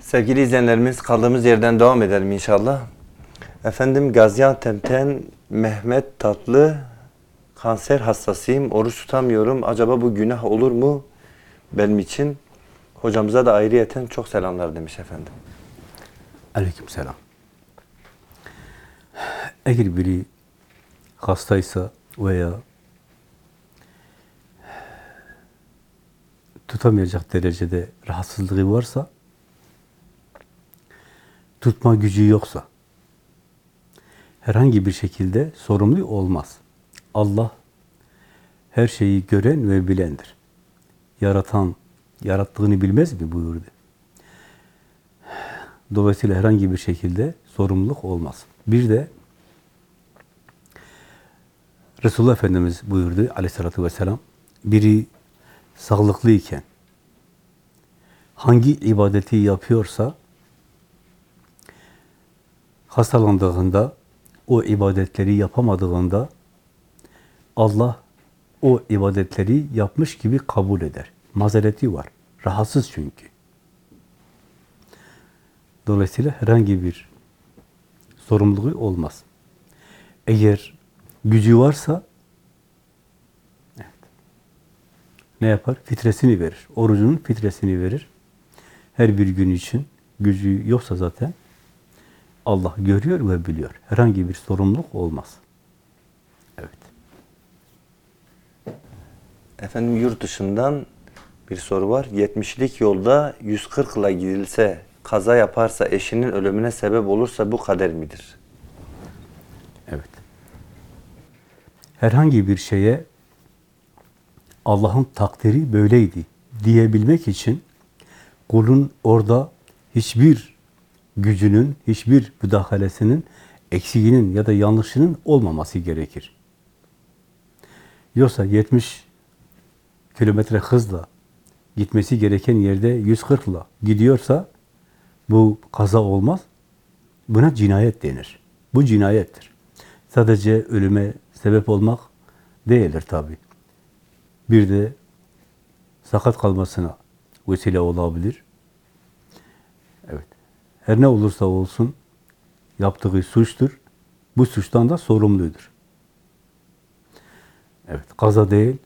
Sevgili izleyenlerimiz kaldığımız yerden devam edelim inşallah. Efendim Gaziantep'ten Mehmet Tatlı kanser hastasıyım, oruç tutamıyorum. Acaba bu günah olur mu benim için? Hocamıza da ayrıyeten çok selamlar demiş efendim. Aleykümselam. Eğer biri hastaysa veya tutamayacak derecede rahatsızlığı varsa, tutma gücü yoksa, herhangi bir şekilde sorumlu olmaz. Allah her şeyi gören ve bilendir. Yaratan, yarattığını bilmez mi buyurdu. Dolayısıyla herhangi bir şekilde sorumluluk olmaz. Bir de Resulullah Efendimiz buyurdu aleyhissalatü vesselam, biri sağlıklıyken hangi ibadeti yapıyorsa hastalandığında o ibadetleri yapamadığında Allah o ibadetleri yapmış gibi kabul eder. Mazereti var. Rahatsız çünkü. Dolayısıyla herhangi bir sorumluluğu olmaz. Eğer gücü varsa evet, ne yapar? Fitresini verir. Orucunun fitresini verir. Her bir gün için gücü yoksa zaten Allah görüyor ve biliyor. Herhangi bir sorumluluk olmaz. Evet. Efendim yurt dışından bir soru var. 70'lik yolda 140 ile gidilse, kaza yaparsa, eşinin ölümüne sebep olursa bu kader midir? Evet. Herhangi bir şeye Allah'ın takdiri böyleydi diyebilmek için kulun orada hiçbir gücünün, hiçbir müdahalesinin, eksiğinin ya da yanlışının olmaması gerekir. Yoksa 70 kilometre hızla gitmesi gereken yerde 140 ile gidiyorsa bu kaza olmaz. Buna cinayet denir. Bu cinayettir. Sadece ölüme sebep olmak değildir tabi. Bir de sakat kalmasına vesile olabilir. Her ne olursa olsun yaptığı suçtur. Bu suçtan da sorumludur. Evet, kaza değil,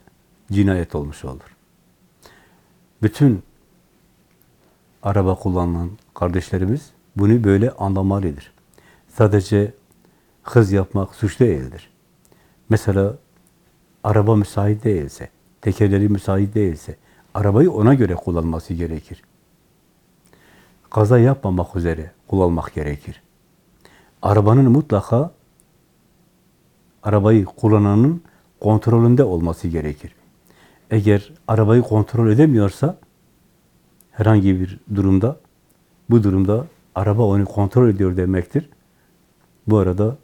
cinayet olmuş olur. Bütün araba kullanan kardeşlerimiz bunu böyle anlamalıdır. Sadece hız yapmak suç değildir. Mesela araba müsait değilse, tekerleri müsait değilse, arabayı ona göre kullanması gerekir. Kaza yapmamak üzere kullanmak gerekir. Arabanın mutlaka arabayı kullananın kontrolünde olması gerekir. Eğer arabayı kontrol edemiyorsa herhangi bir durumda bu durumda araba onu kontrol ediyor demektir. Bu arada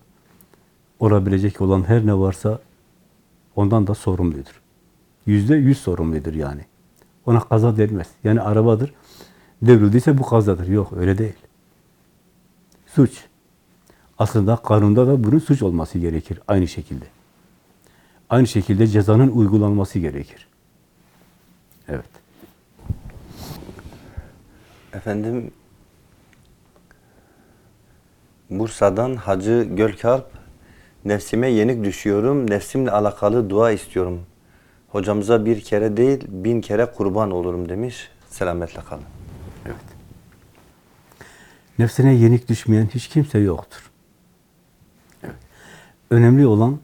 olabilecek olan her ne varsa ondan da sorumludur. Yüzde yüz sorumludur yani. Ona kaza denmez. Yani arabadır. Devrildiyse bu kazadır. Yok öyle değil. Suç. Aslında kanunda da bunun suç olması gerekir. Aynı şekilde. Aynı şekilde cezanın uygulanması gerekir. Evet. Efendim Bursa'dan Hacı Gölkalp nefsime yenik düşüyorum. Nefsimle alakalı dua istiyorum. Hocamıza bir kere değil bin kere kurban olurum demiş. Selametle kalın. Nefsine yenik düşmeyen hiç kimse yoktur. Önemli olan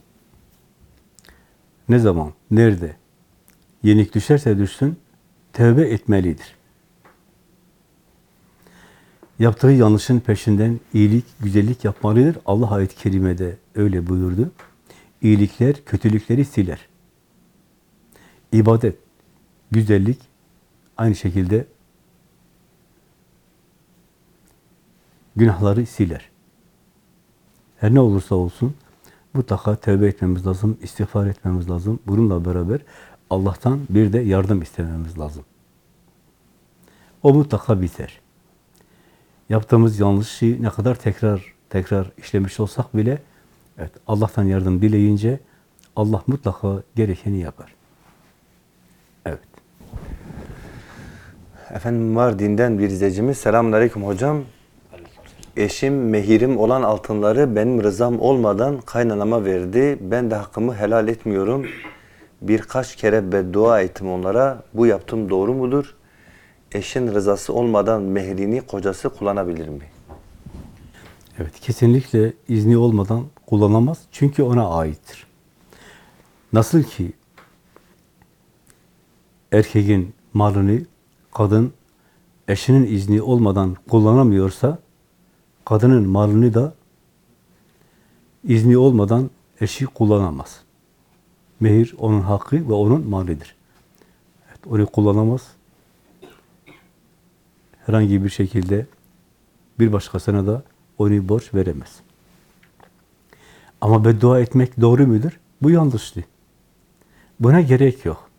ne zaman, nerede yenik düşerse düşsün, tövbe etmelidir. Yaptığı yanlışın peşinden iyilik, güzellik yapmalıdır. Allah ayet-i kerimede öyle buyurdu. İyilikler, kötülükleri siler. İbadet, güzellik aynı şekilde günahları siler. Her ne olursa olsun mutlaka tövbe etmemiz lazım, istiğfar etmemiz lazım. Bununla beraber Allah'tan bir de yardım istememiz lazım. O mutlaka biter. Yaptığımız yanlışı ne kadar tekrar tekrar işlemiş olsak bile evet Allah'tan yardım dileyince Allah mutlaka gerekeni yapar. Evet. Efendim Mardin'den bir izleyicimiz. Selamünaleyküm hocam. Eşim mehirim olan altınları benim rızam olmadan kaynanama verdi. Ben de hakkımı helal etmiyorum. Birkaç kere beddua ettim onlara. Bu yaptığım doğru mudur? Eşin rızası olmadan mehrini kocası kullanabilir mi? Evet, kesinlikle izni olmadan kullanamaz. Çünkü ona aittir. Nasıl ki erkeğin malını kadın eşinin izni olmadan kullanamıyorsa, kadının malını da izni olmadan eşi kullanamaz. Mehir onun hakkı ve onun malidir. Evet, onu kullanamaz. Herhangi bir şekilde bir başkasına da onu borç veremez. Ama beddua etmek doğru mudur? Bu yanlıştı. Buna gerek yok.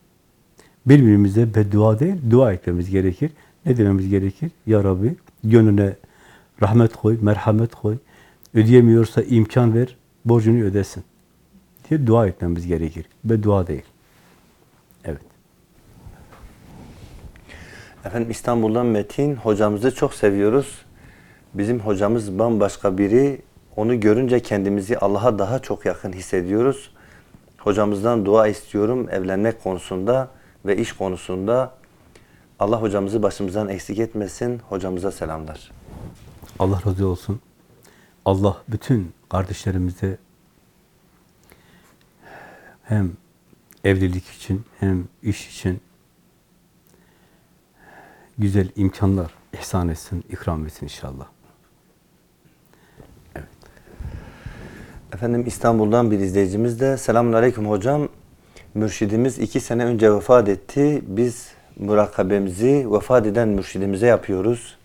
Birbirimize beddua değil, dua etmemiz gerekir. Ne dememiz gerekir? Ya Rabbi, gönlüne rahmet koy, merhamet koy. Ödeyemiyorsa imkan ver, borcunu ödesin. diye dua etmemiz gerekir. Beddua değil. Evet. Efendim İstanbul'dan Metin hocamızı çok seviyoruz. Bizim hocamız bambaşka biri. Onu görünce kendimizi Allah'a daha çok yakın hissediyoruz. Hocamızdan dua istiyorum evlenmek konusunda ve iş konusunda. Allah hocamızı başımızdan eksik etmesin. Hocamıza selamlar. Allah razı olsun. Allah bütün kardeşlerimize hem evlilik için hem iş için güzel imkanlar ihsan etsin, ikram etsin inşallah. Efendim İstanbul'dan bir izleyicimiz de selamun aleyküm hocam. Mürşidimiz iki sene önce vefat etti. Biz murakabemizi vefat eden mürşidimize yapıyoruz.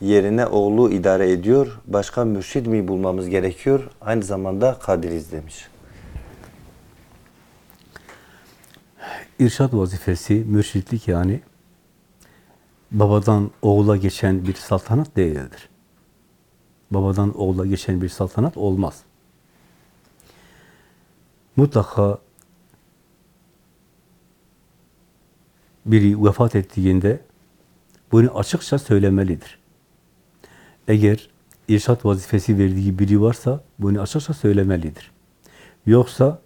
Yerine oğlu idare ediyor. Başka mürşid mi bulmamız gerekiyor? Aynı zamanda kadiriz demiş. İrşad vazifesi, mürşitlik yani babadan oğula geçen bir saltanat değildir. Babadan oğula geçen bir saltanat olmaz. Mutlaka biri vefat ettiğinde bunu açıkça söylemelidir. Eğer irşat vazifesi verdiği biri varsa bunu açıkça söylemelidir. Yoksa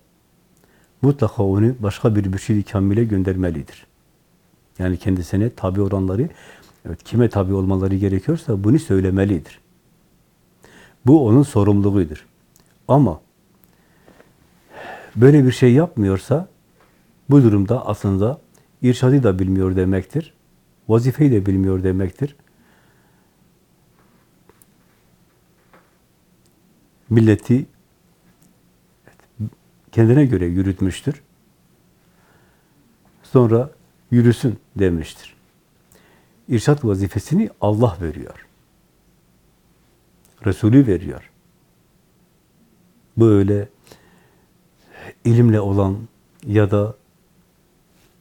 mutlaka onu başka bir mürşid-i kamile göndermelidir. Yani kendisine tabi olanları, evet kime tabi olmaları gerekiyorsa bunu söylemelidir. Bu onun sorumluluğudur. Ama böyle bir şey yapmıyorsa bu durumda aslında irşadı da bilmiyor demektir. Vazifeyi de bilmiyor demektir. Milleti kendine göre yürütmüştür. Sonra yürüsün demiştir. İrşat vazifesini Allah veriyor. Resulü veriyor. Bu öyle ilimle olan ya da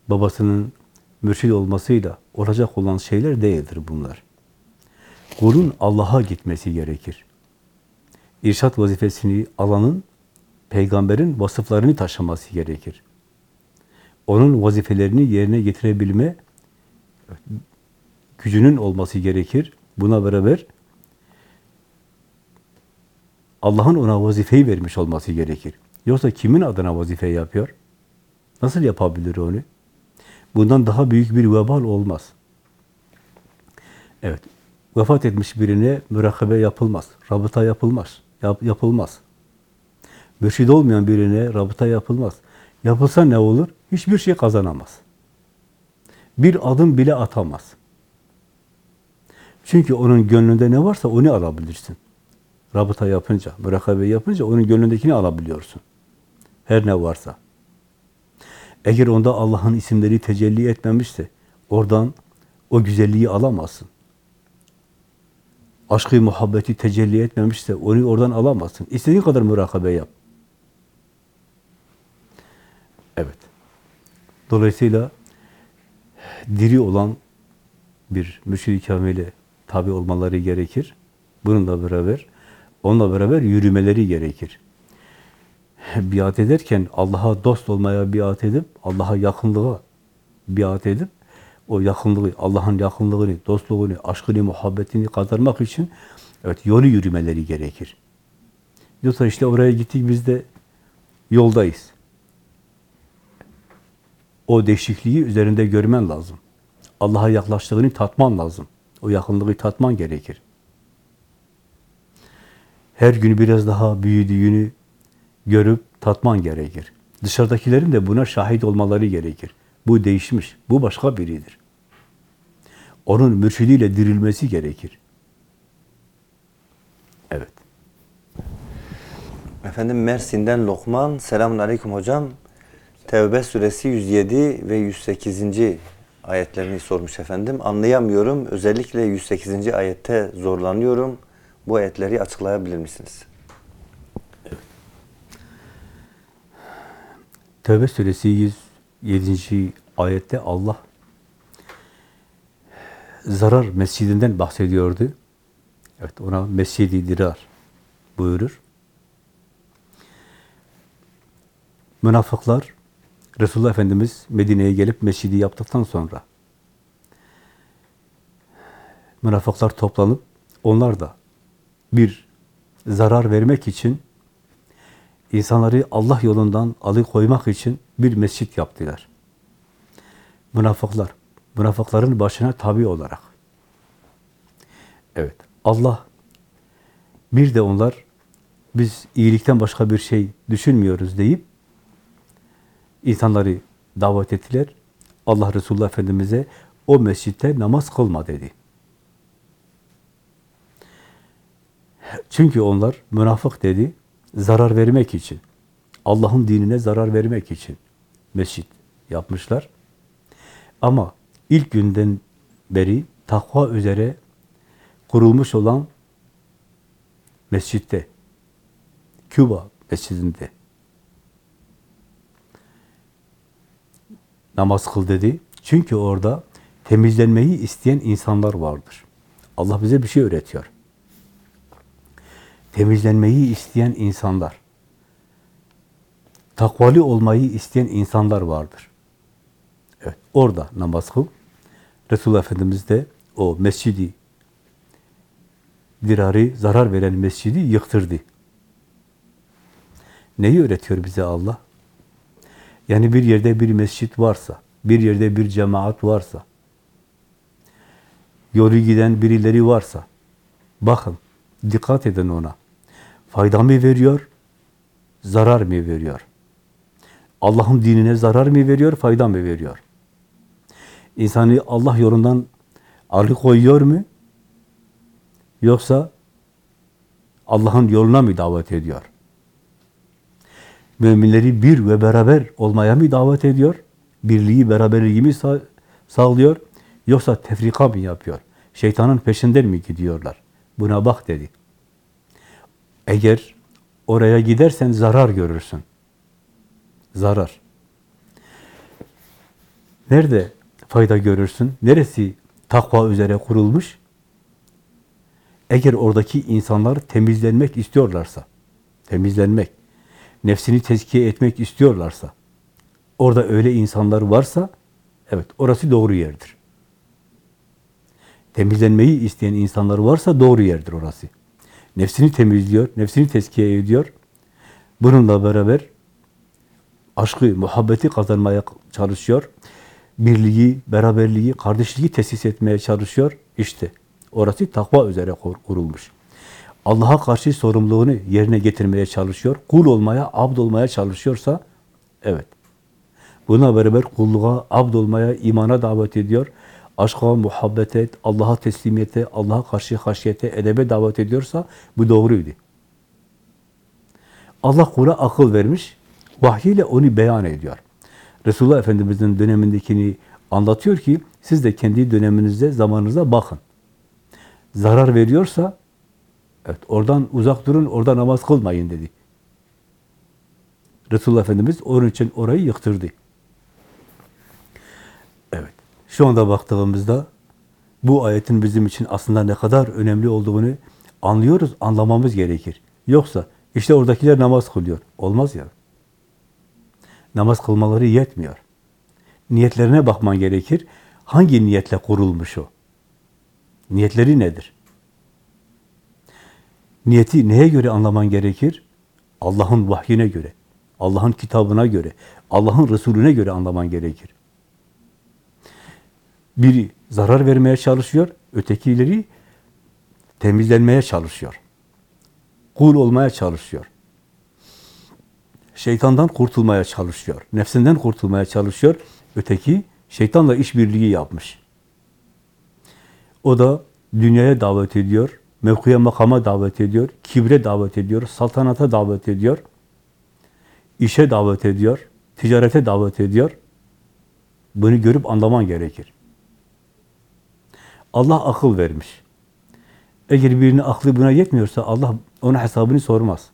babasının mürşid olmasıyla olacak olan şeyler değildir bunlar. Kulun Allah'a gitmesi gerekir. İrşat vazifesini alanın peygamberin vasıflarını taşıması gerekir. Onun vazifelerini yerine getirebilme gücünün olması gerekir. Buna beraber Allah'ın ona vazifeyi vermiş olması gerekir. Yoksa kimin adına vazife yapıyor? Nasıl yapabilir onu? Bundan daha büyük bir vebal olmaz. Evet, vefat etmiş birine mürakabe yapılmaz, rabıta yapılmaz, yap, yapılmaz. Mürşid olmayan birine rabıta yapılmaz. Yapılsa ne olur? Hiçbir şey kazanamaz. Bir adım bile atamaz. Çünkü onun gönlünde ne varsa onu alabilirsin. Rabıta yapınca, mürakabe yapınca onun gönlündekini alabiliyorsun. Her ne varsa. Eğer onda Allah'ın isimleri tecelli etmemişse, oradan o güzelliği alamazsın. Aşkı, muhabbeti tecelli etmemişse, onu oradan alamazsın. İstediğin kadar mürakabe yap. Evet. Dolayısıyla diri olan bir kamile tabi olmaları gerekir. Bununla beraber, onunla beraber yürümeleri gerekir. Biat ederken Allah'a dost olmaya biat edip, Allah'a yakınlığa biat edip, o yakınlığı, Allah'ın yakınlığını, dostluğunu, aşkını, muhabbetini kazanmak için evet yolu yürümeleri gerekir. Yoksa işte oraya gittik biz de yoldayız. O değişikliği üzerinde görmen lazım. Allah'a yaklaştığını tatman lazım. O yakınlığı tatman gerekir. Her gün biraz daha büyüdüğünü görüp tatman gerekir. Dışarıdakilerin de buna şahit olmaları gerekir. Bu değişmiş, bu başka biridir. Onun mürşidiyle dirilmesi gerekir. Evet. Efendim Mersin'den Lokman. Selamun Aleyküm hocam. Tevbe suresi 107 ve 108. ayetlerini sormuş efendim. Anlayamıyorum. Özellikle 108. ayette zorlanıyorum. Bu ayetleri açıklayabilir misiniz? Tevbe suresi 107. ayette Allah zarar mescidinden bahsediyordu. Evet ona mescidi dirar buyurur. Münafıklar Resulullah Efendimiz Medine'ye gelip mescidi yaptıktan sonra münafıklar toplanıp onlar da bir zarar vermek için insanları Allah yolundan alıkoymak için bir mescit yaptılar. Münafıklar, münafıkların başına tabi olarak. Evet, Allah bir de onlar biz iyilikten başka bir şey düşünmüyoruz deyip insanları davet ettiler. Allah Resulullah Efendimiz'e o mescitte namaz kılma dedi. Çünkü onlar münafık dedi, zarar vermek için, Allah'ın dinine zarar vermek için mescit yapmışlar. Ama ilk günden beri takva üzere kurulmuş olan mescitte, Küba mescidinde namaz kıl dedi. Çünkü orada temizlenmeyi isteyen insanlar vardır. Allah bize bir şey öğretiyor. Temizlenmeyi isteyen insanlar, takvalı olmayı isteyen insanlar vardır. Evet, orada namaz kıl. Resulullah Efendimiz de o mescidi, dirarı zarar veren mescidi yıktırdı. Neyi öğretiyor bize Allah? Yani bir yerde bir mescit varsa, bir yerde bir cemaat varsa, yolu giden birileri varsa, bakın, dikkat edin ona. Fayda mı veriyor, zarar mı veriyor? Allah'ın dinine zarar mı veriyor, fayda mı veriyor? İnsanı Allah yolundan alıkoyuyor mu? Yoksa Allah'ın yoluna mı davet ediyor? Müminleri bir ve beraber olmaya mı davet ediyor? Birliği, beraberliği mi sağ, sağlıyor? Yoksa tefrika mı yapıyor? Şeytanın peşinden mi gidiyorlar? Buna bak dedi. Eğer oraya gidersen zarar görürsün. Zarar. Nerede fayda görürsün? Neresi takva üzere kurulmuş? Eğer oradaki insanlar temizlenmek istiyorlarsa, temizlenmek, nefsini tezkiye etmek istiyorlarsa, orada öyle insanlar varsa, evet orası doğru yerdir. Temizlenmeyi isteyen insanlar varsa doğru yerdir orası. Nefsini temizliyor, nefsini tezkiye ediyor. Bununla beraber aşkı, muhabbeti kazanmaya çalışıyor. Birliği, beraberliği, kardeşliği tesis etmeye çalışıyor. İşte orası takva üzere kurulmuş. Allah'a karşı sorumluluğunu yerine getirmeye çalışıyor. Kul olmaya, abd olmaya çalışıyorsa, evet. Buna beraber kulluğa, abd olmaya, imana davet ediyor. Aşka, muhabbete, Allah'a teslimiyete, Allah'a karşı haşiyete, edebe davet ediyorsa bu doğruydu. Allah kula akıl vermiş, vahyiyle onu beyan ediyor. Resulullah Efendimiz'in dönemindekini anlatıyor ki, siz de kendi döneminizde, zamanınıza bakın. Zarar veriyorsa, evet oradan uzak durun, orada namaz kılmayın dedi. Resulullah Efendimiz onun için orayı yıktırdı. Şu anda baktığımızda bu ayetin bizim için aslında ne kadar önemli olduğunu anlıyoruz, anlamamız gerekir. Yoksa işte oradakiler namaz kılıyor. Olmaz ya. Namaz kılmaları yetmiyor. Niyetlerine bakman gerekir. Hangi niyetle kurulmuş o? Niyetleri nedir? Niyeti neye göre anlaman gerekir? Allah'ın vahyine göre, Allah'ın kitabına göre, Allah'ın Resulüne göre anlaman gerekir. Biri zarar vermeye çalışıyor, ötekileri temizlenmeye çalışıyor. Kul olmaya çalışıyor. Şeytandan kurtulmaya çalışıyor. Nefsinden kurtulmaya çalışıyor. Öteki şeytanla işbirliği yapmış. O da dünyaya davet ediyor, mevkiye makama davet ediyor, kibre davet ediyor, saltanata davet ediyor, işe davet ediyor, ticarete davet ediyor. Bunu görüp anlaman gerekir. Allah akıl vermiş. Eğer birinin aklı buna yetmiyorsa Allah ona hesabını sormaz.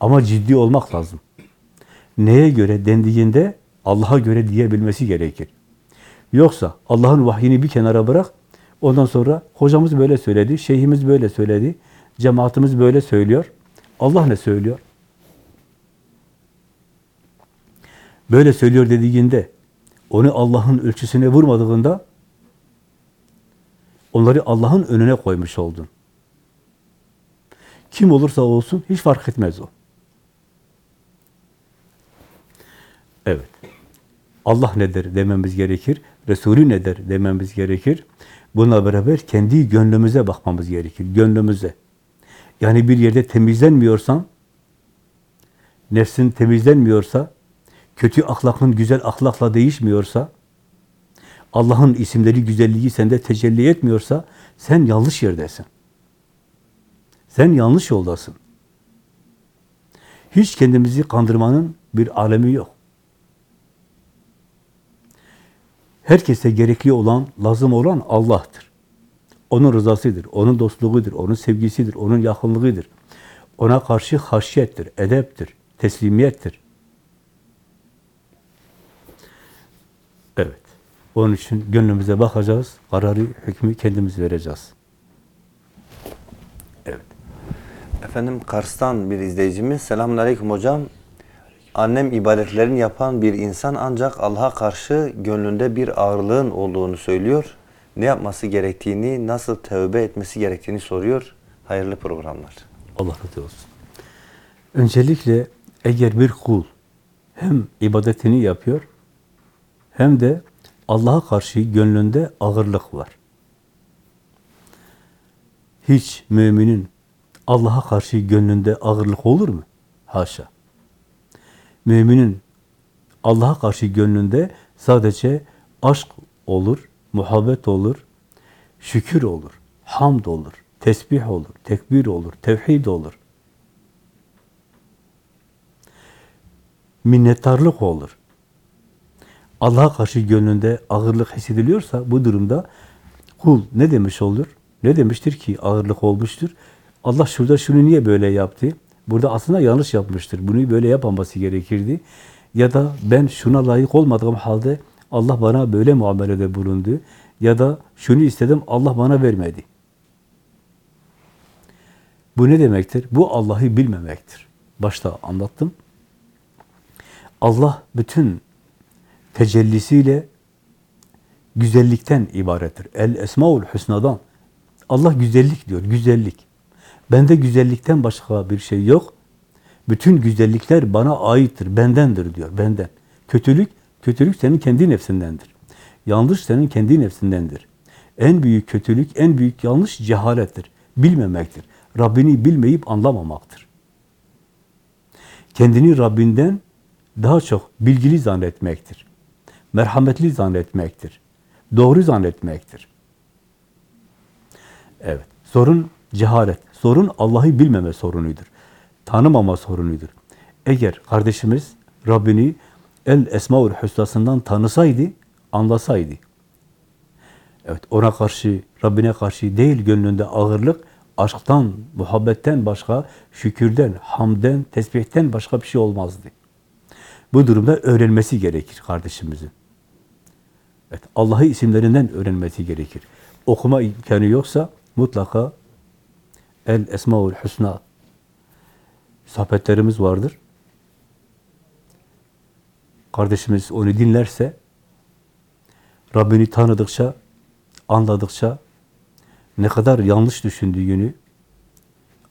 Ama ciddi olmak lazım. Neye göre dendiğinde Allah'a göre diyebilmesi gerekir. Yoksa Allah'ın vahyini bir kenara bırak, ondan sonra hocamız böyle söyledi, şeyhimiz böyle söyledi, cemaatimiz böyle söylüyor. Allah ne söylüyor? Böyle söylüyor dediğinde, onu Allah'ın ölçüsüne vurmadığında, onları Allah'ın önüne koymuş oldun. Kim olursa olsun hiç fark etmez o. Evet. Allah nedir dememiz gerekir. Resulü nedir dememiz gerekir. Bununla beraber kendi gönlümüze bakmamız gerekir. Gönlümüze. Yani bir yerde temizlenmiyorsan, nefsin temizlenmiyorsa, kötü ahlakın güzel ahlakla değişmiyorsa, Allah'ın isimleri, güzelliği sende tecelli etmiyorsa, sen yanlış yerdesin. Sen yanlış yoldasın. Hiç kendimizi kandırmanın bir alemi yok. Herkese gerekli olan, lazım olan Allah'tır. Onun rızasıdır, onun dostluğudur, onun sevgisidir, onun yakınlığıdır. Ona karşı haşyettir, edeptir, teslimiyettir. Evet. Onun için gönlümüze bakacağız, kararı, hükmü kendimiz vereceğiz. Evet. Efendim Kars'tan bir izleyicimiz. Selamünaleyküm hocam. Annem ibadetlerini yapan bir insan ancak Allah'a karşı gönlünde bir ağırlığın olduğunu söylüyor. Ne yapması gerektiğini, nasıl tövbe etmesi gerektiğini soruyor. Hayırlı programlar. Allah razı olsun. Öncelikle eğer bir kul hem ibadetini yapıyor hem de Allah'a karşı gönlünde ağırlık var. Hiç müminin Allah'a karşı gönlünde ağırlık olur mu? Haşa. Müminin Allah'a karşı gönlünde sadece aşk olur, muhabbet olur, şükür olur, hamd olur, tesbih olur, tekbir olur, tevhid olur. Minnettarlık olur. Allah'a karşı gönlünde ağırlık hissediliyorsa bu durumda kul ne demiş olur? Ne demiştir ki ağırlık olmuştur? Allah şurada şunu niye böyle yaptı? Burada aslında yanlış yapmıştır. Bunu böyle yapmaması gerekirdi. Ya da ben şuna layık olmadığım halde Allah bana böyle muamelede bulundu. Ya da şunu istedim Allah bana vermedi. Bu ne demektir? Bu Allah'ı bilmemektir. Başta anlattım. Allah bütün tecellisiyle güzellikten ibarettir. El esmaul husnadan. Allah güzellik diyor, güzellik. Bende güzellikten başka bir şey yok. Bütün güzellikler bana aittir, bendendir diyor, benden. Kötülük, kötülük senin kendi nefsindendir. Yanlış senin kendi nefsindendir. En büyük kötülük, en büyük yanlış cehalettir. Bilmemektir. Rabbini bilmeyip anlamamaktır. Kendini Rabbinden daha çok bilgili zannetmektir. Merhametli zannetmektir. Doğru zannetmektir. Evet. Sorun cehalet. Sorun Allah'ı bilmeme sorunudur. Tanımama sorunudur. Eğer kardeşimiz Rabbini El Esmaül Hüsna'sından tanısaydı, anlasaydı. Evet, ona karşı, Rabbine karşı değil gönlünde ağırlık, aşktan, muhabbetten başka, şükürden, hamden, tesbihten başka bir şey olmazdı. Bu durumda öğrenmesi gerekir kardeşimizin. Evet, Allah'ı isimlerinden öğrenmesi gerekir. Okuma imkanı yoksa mutlaka El Esmaül Hüsna sohbetlerimiz vardır. Kardeşimiz onu dinlerse Rabbini tanıdıkça, anladıkça ne kadar yanlış düşündüğünü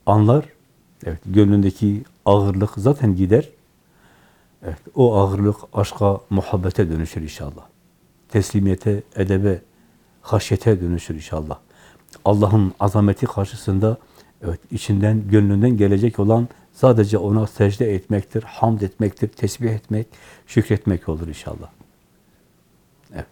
anlar. Evet, gönlündeki ağırlık zaten gider. Evet, o ağırlık aşka, muhabbete dönüşür inşallah. Teslimiyete, edebe, haşyete dönüşür inşallah. Allah'ın azameti karşısında evet içinden, gönlünden gelecek olan sadece ona secde etmektir, hamd etmektir, tesbih etmek, şükretmek olur inşallah. Evet.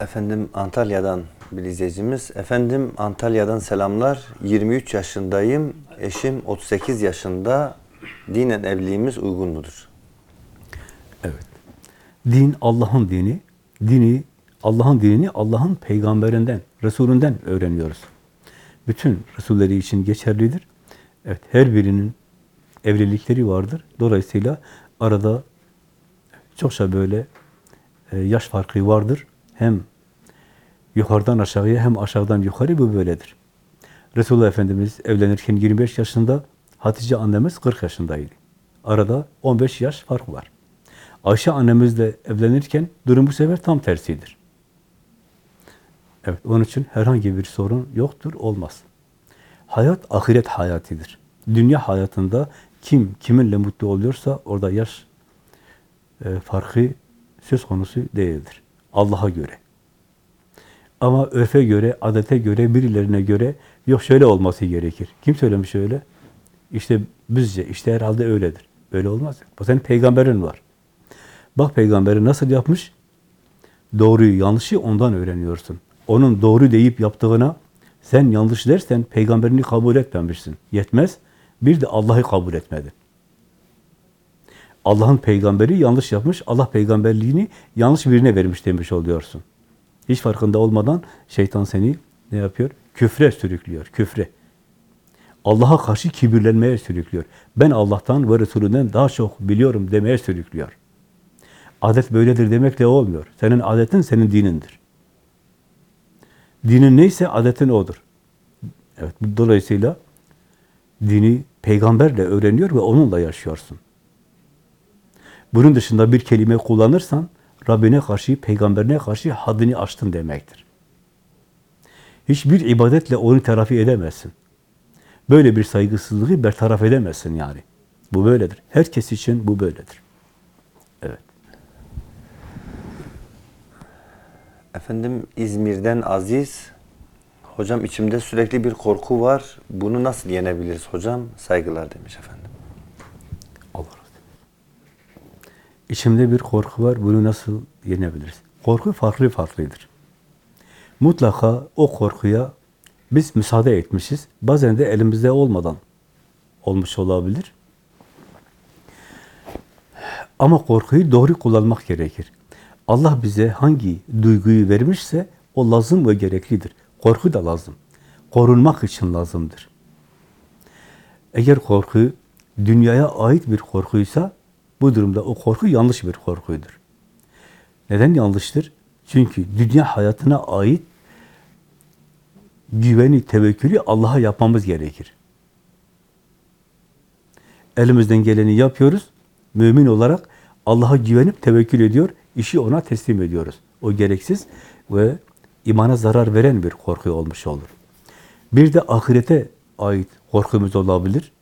Efendim Antalya'dan bir izleyicimiz. Efendim Antalya'dan selamlar. 23 yaşındayım. Eşim 38 yaşında. Dinen evliliğimiz uygun mudur? Evet. Din Allah'ın dini. Dini Allah'ın dinini Allah'ın peygamberinden, Resulünden öğreniyoruz. Bütün Resulleri için geçerlidir. Evet, her birinin evlilikleri vardır. Dolayısıyla arada çokça böyle e, yaş farkı vardır. Hem yukarıdan aşağıya hem aşağıdan yukarı bu böyledir. Resulullah Efendimiz evlenirken 25 yaşında, Hatice annemiz 40 yaşındaydı. Arada 15 yaş fark var. Ayşe annemizle evlenirken durum bu sefer tam tersidir. Evet, onun için herhangi bir sorun yoktur, olmaz. Hayat ahiret hayatıdır. Dünya hayatında kim kiminle mutlu oluyorsa orada yaş e, farkı söz konusu değildir. Allah'a göre. Ama örfe göre, adete göre, birilerine göre yok şöyle olması gerekir. Kim söylemiş öyle? İşte bizce, işte herhalde öyledir. Öyle olmaz. Bu senin peygamberin var. Bak peygamberi nasıl yapmış? Doğruyu, yanlışı ondan öğreniyorsun. Onun doğru deyip yaptığına sen yanlış dersen peygamberini kabul etmemişsin. Yetmez. Bir de Allah'ı kabul etmedin. Allah'ın peygamberi yanlış yapmış, Allah peygamberliğini yanlış birine vermiş demiş oluyorsun. Hiç farkında olmadan şeytan seni ne yapıyor? Küfre sürüklüyor, küfre. Allah'a karşı kibirlenmeye sürüklüyor. Ben Allah'tan ve Resulünden daha çok biliyorum demeye sürüklüyor. Adet böyledir demekle olmuyor. Senin adetin senin dinindir. Dinin neyse adetin odur. Evet, dolayısıyla dini peygamberle öğreniyor ve onunla yaşıyorsun. Bunun dışında bir kelime kullanırsan Rabbine karşı, peygamberine karşı haddini aştın demektir. Hiçbir ibadetle onu telafi edemezsin. Böyle bir saygısızlığı bertaraf edemezsin yani. Bu böyledir. Herkes için bu böyledir. Efendim İzmir'den Aziz. Hocam içimde sürekli bir korku var. Bunu nasıl yenebiliriz hocam? Saygılar demiş efendim. Olsun. İçimde bir korku var. Bunu nasıl yenebiliriz? Korku farklı farklıdır. Mutlaka o korkuya biz müsaade etmişiz. Bazen de elimizde olmadan olmuş olabilir. Ama korkuyu doğru kullanmak gerekir. Allah bize hangi duyguyu vermişse o lazım ve gereklidir. Korku da lazım. Korunmak için lazımdır. Eğer korku dünyaya ait bir korkuysa bu durumda o korku yanlış bir korkuydur. Neden yanlıştır? Çünkü dünya hayatına ait güveni, tevekkülü Allah'a yapmamız gerekir. Elimizden geleni yapıyoruz. Mümin olarak Allah'a güvenip tevekkül ediyor, işi ona teslim ediyoruz. O gereksiz ve imana zarar veren bir korku olmuş olur. Bir de ahirete ait korkumuz olabilir.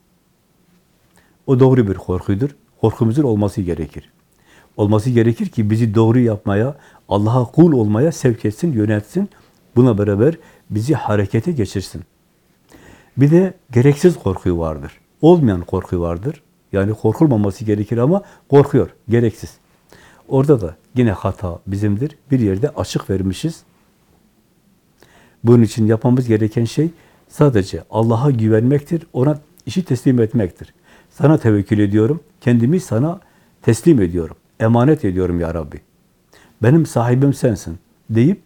O doğru bir korkudur. Korkumuzun olması gerekir. Olması gerekir ki bizi doğru yapmaya, Allah'a kul olmaya sevk etsin, yönetsin. Buna beraber bizi harekete geçirsin. Bir de gereksiz korku vardır. Olmayan korku vardır. Yani korkulmaması gerekir ama korkuyor, gereksiz. Orada da yine hata bizimdir. Bir yerde açık vermişiz. Bunun için yapmamız gereken şey sadece Allah'a güvenmektir, ona işi teslim etmektir. Sana tevekkül ediyorum, kendimi sana teslim ediyorum, emanet ediyorum ya Rabbi. Benim sahibim sensin deyip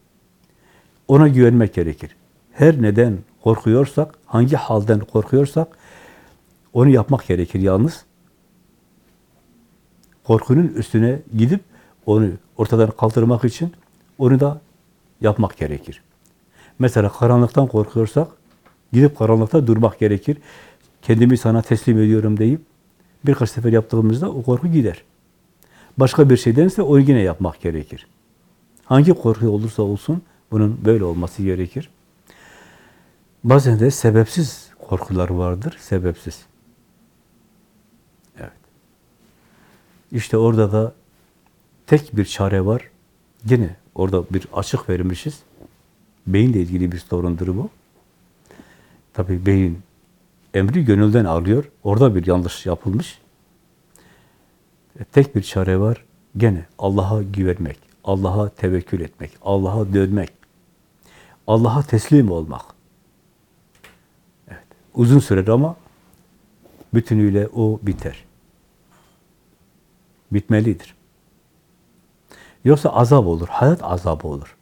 ona güvenmek gerekir. Her neden korkuyorsak, hangi halden korkuyorsak onu yapmak gerekir yalnız. Korkunun üstüne gidip onu ortadan kaldırmak için onu da yapmak gerekir. Mesela karanlıktan korkuyorsak gidip karanlıkta durmak gerekir. Kendimi sana teslim ediyorum deyip birkaç sefer yaptığımızda o korku gider. Başka bir şeydense onu yine yapmak gerekir. Hangi korku olursa olsun bunun böyle olması gerekir. Bazen de sebepsiz korkular vardır, sebepsiz. İşte orada da tek bir çare var. Yine orada bir açık vermişiz. Beyinle ilgili bir sorundur bu. Tabii beyin emri gönülden alıyor. Orada bir yanlış yapılmış. E, Tek bir çare var. Gene Allah'a güvenmek, Allah'a tevekkül etmek, Allah'a dönmek, Allah'a teslim olmak. Evet. Uzun sürer ama bütünüyle o biter. Bitmelidir. Yoksa azap olur, hayat azabı olur.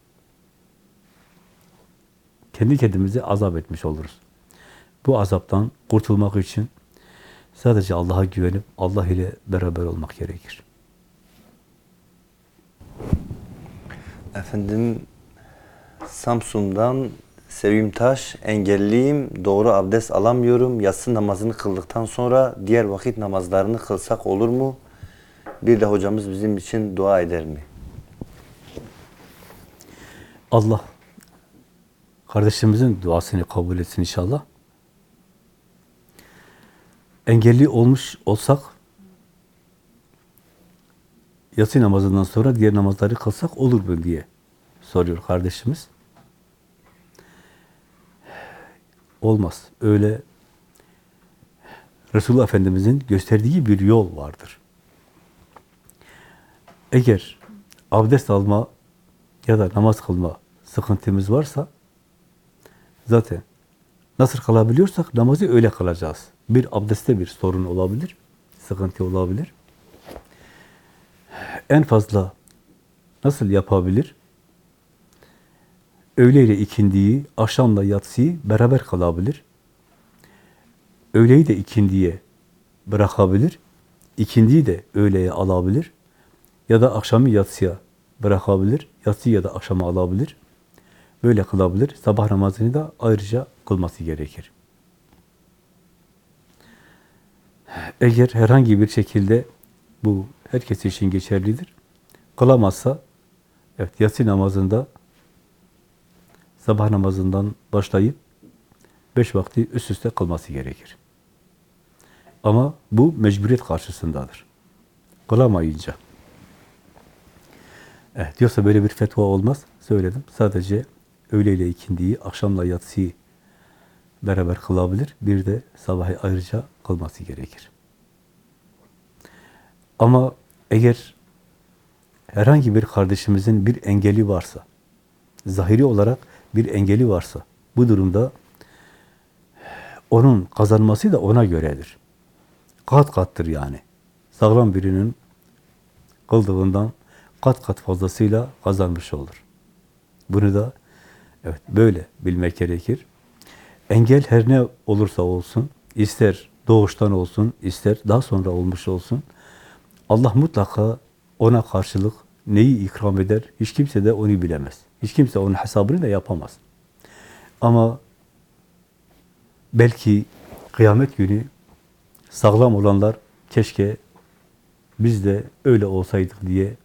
Kendi kendimizi azap etmiş oluruz. Bu azaptan kurtulmak için sadece Allah'a güvenip Allah ile beraber olmak gerekir. Efendim Samsun'dan Sevim Taş, engelliyim, doğru abdest alamıyorum. Yatsı namazını kıldıktan sonra diğer vakit namazlarını kılsak olur mu? Bir de hocamız bizim için dua eder mi? Allah kardeşimizin duasını kabul etsin inşallah. Engelli olmuş olsak yatsı namazından sonra diğer namazları kılsak olur mu diye soruyor kardeşimiz. Olmaz. Öyle Resulullah Efendimizin gösterdiği bir yol vardır. Eğer abdest alma ya da namaz kılma sıkıntımız varsa zaten nasıl kılabiliyorsak namazı öyle kılacağız. Bir abdestte bir sorun olabilir, sıkıntı olabilir. En fazla nasıl yapabilir? Öğle ile ikindiyi, akşamla yatsıyı beraber kılabilir. Öğleyi de ikindiye bırakabilir. İkindiyi de öğleye alabilir. Ya da akşamı yatsıya bırakabilir. Yatsıyı ya da akşama alabilir. Böyle kılabilir. Sabah namazını da ayrıca kılması gerekir. Eğer herhangi bir şekilde bu herkes için geçerlidir. Kılamazsa evet yatsı namazında sabah namazından başlayıp beş vakti üst üste kılması gerekir. Ama bu mecburiyet karşısındadır. Kılamayınca. Evet, diyorsa böyle bir fetva olmaz. Söyledim. Sadece öğleyle ikindiyi, akşamla yatsıyı beraber kılabilir. Bir de sabahı ayrıca kılması gerekir. Ama eğer herhangi bir kardeşimizin bir engeli varsa, zahiri olarak bir engeli varsa, bu durumda onun kazanması da ona göredir. Kat kattır yani. Sağlam birinin kıldığından kat kat fazlasıyla kazanmış olur. Bunu da evet böyle bilmek gerekir. Engel her ne olursa olsun, ister doğuştan olsun, ister daha sonra olmuş olsun, Allah mutlaka ona karşılık neyi ikram eder, hiç kimse de onu bilemez. Hiç kimse onun hesabını da yapamaz. Ama belki kıyamet günü sağlam olanlar keşke biz de öyle olsaydık diye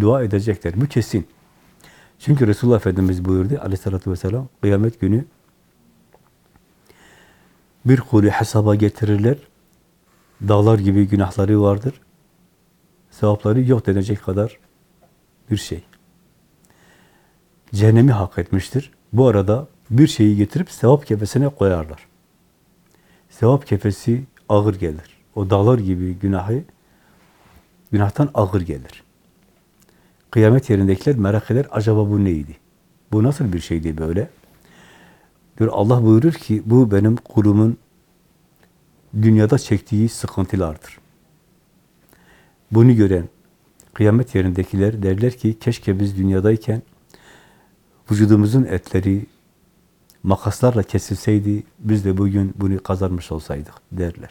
dua edecekler. Bu kesin. Çünkü Resulullah Efendimiz buyurdu aleyhissalatü vesselam kıyamet günü bir kulü hesaba getirirler. Dağlar gibi günahları vardır. Sevapları yok denecek kadar bir şey. Cehennemi hak etmiştir. Bu arada bir şeyi getirip sevap kefesine koyarlar. Sevap kefesi ağır gelir. O dağlar gibi günahı günahtan ağır gelir. Kıyamet yerindekiler merak eder, acaba bu neydi? Bu nasıl bir şeydi böyle? Diyor Allah buyurur ki, bu benim kulumun dünyada çektiği sıkıntılardır. Bunu gören kıyamet yerindekiler derler ki, keşke biz dünyadayken vücudumuzun etleri makaslarla kesilseydi, biz de bugün bunu kazanmış olsaydık derler.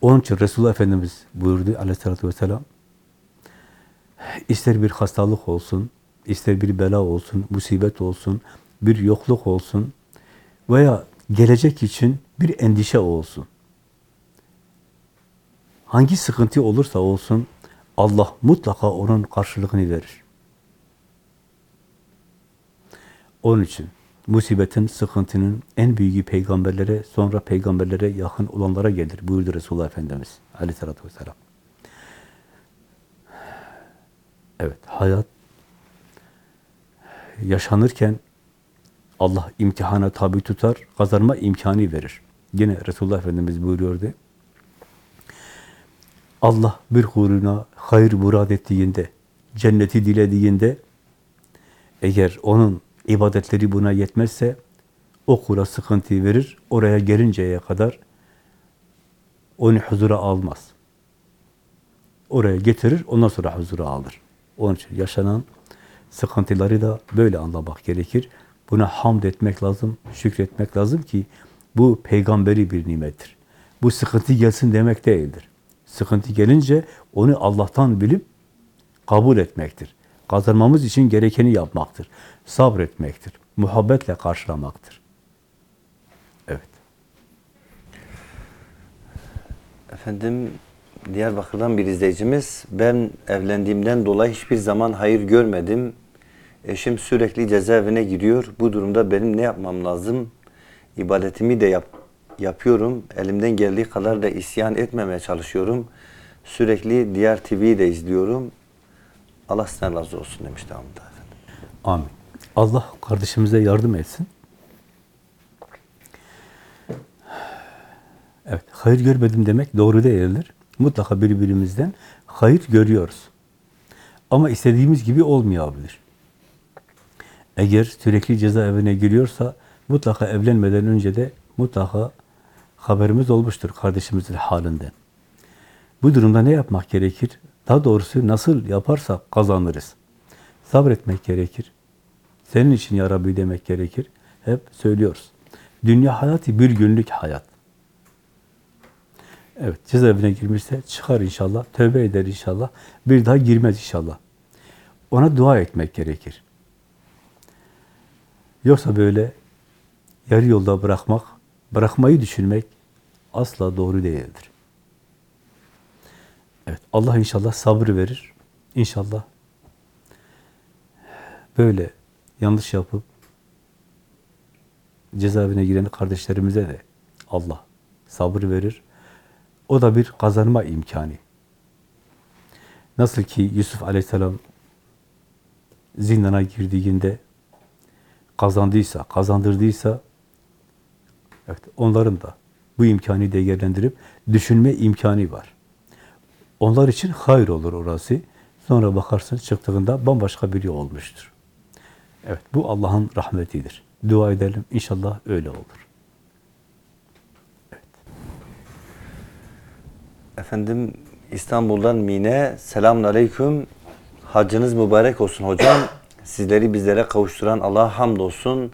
Onun için Resulullah Efendimiz buyurdu aleyhissalatü vesselam, ister bir hastalık olsun, ister bir bela olsun, musibet olsun, bir yokluk olsun veya gelecek için bir endişe olsun. Hangi sıkıntı olursa olsun, Allah mutlaka onun karşılığını verir. Onun için musibetin, sıkıntının en büyüğü peygamberlere, sonra peygamberlere yakın olanlara gelir buyurdu Resulullah Efendimiz aleyhissalatü vesselam. Evet, hayat yaşanırken Allah imtihana tabi tutar, kazanma imkanı verir. Yine Resulullah Efendimiz buyuruyordu. Allah bir kuluna hayır murad ettiğinde, cenneti dilediğinde, eğer onun ibadetleri buna yetmezse, o kula sıkıntı verir, oraya gelinceye kadar onu huzura almaz. Oraya getirir, ondan sonra huzura alır. Onun için yaşanan sıkıntıları da böyle anlamak gerekir. Buna hamd etmek lazım, şükretmek lazım ki bu peygamberi bir nimettir. Bu sıkıntı gelsin demek değildir. Sıkıntı gelince onu Allah'tan bilip kabul etmektir. Kazanmamız için gerekeni yapmaktır. Sabretmektir. Muhabbetle karşılamaktır. Evet. Efendim Diyarbakır'dan bir izleyicimiz ben evlendiğimden dolayı hiçbir zaman hayır görmedim. Eşim sürekli cezaevine giriyor. Bu durumda benim ne yapmam lazım? İbadetimi de yap, yapıyorum. Elimden geldiği kadar da isyan etmemeye çalışıyorum. Sürekli diğer TV'yi de izliyorum. Allah sizden razı olsun demiş devamında. Amin. Allah kardeşimize yardım etsin. Evet, hayır görmedim demek doğru değildir. Mutlaka birbirimizden hayır görüyoruz. Ama istediğimiz gibi olmayabilir. Eğer sürekli cezaevine giriyorsa mutlaka evlenmeden önce de mutlaka haberimiz olmuştur kardeşimizin halinden. Bu durumda ne yapmak gerekir? Daha doğrusu nasıl yaparsak kazanırız. Sabretmek gerekir. Senin için ya Rabbi demek gerekir. Hep söylüyoruz. Dünya hayatı bir günlük hayat. Evet, cezaevine girmişse çıkar inşallah, tövbe eder inşallah, bir daha girmez inşallah. Ona dua etmek gerekir. Yoksa böyle yarı yolda bırakmak, bırakmayı düşünmek asla doğru değildir. Evet, Allah inşallah sabır verir. İnşallah böyle yanlış yapıp cezaevine giren kardeşlerimize de Allah sabır verir. O da bir kazanma imkanı. Nasıl ki Yusuf Aleyhisselam zindana girdiğinde kazandıysa, kazandırdıysa evet, onların da bu imkanı değerlendirip düşünme imkanı var. Onlar için hayır olur orası. Sonra bakarsın çıktığında bambaşka biri olmuştur. Evet, bu Allah'ın rahmetidir. Dua edelim, inşallah öyle olur. Efendim İstanbul'dan Mine selamun aleyküm. Hacınız mübarek olsun hocam. Sizleri bizlere kavuşturan Allah'a hamdolsun.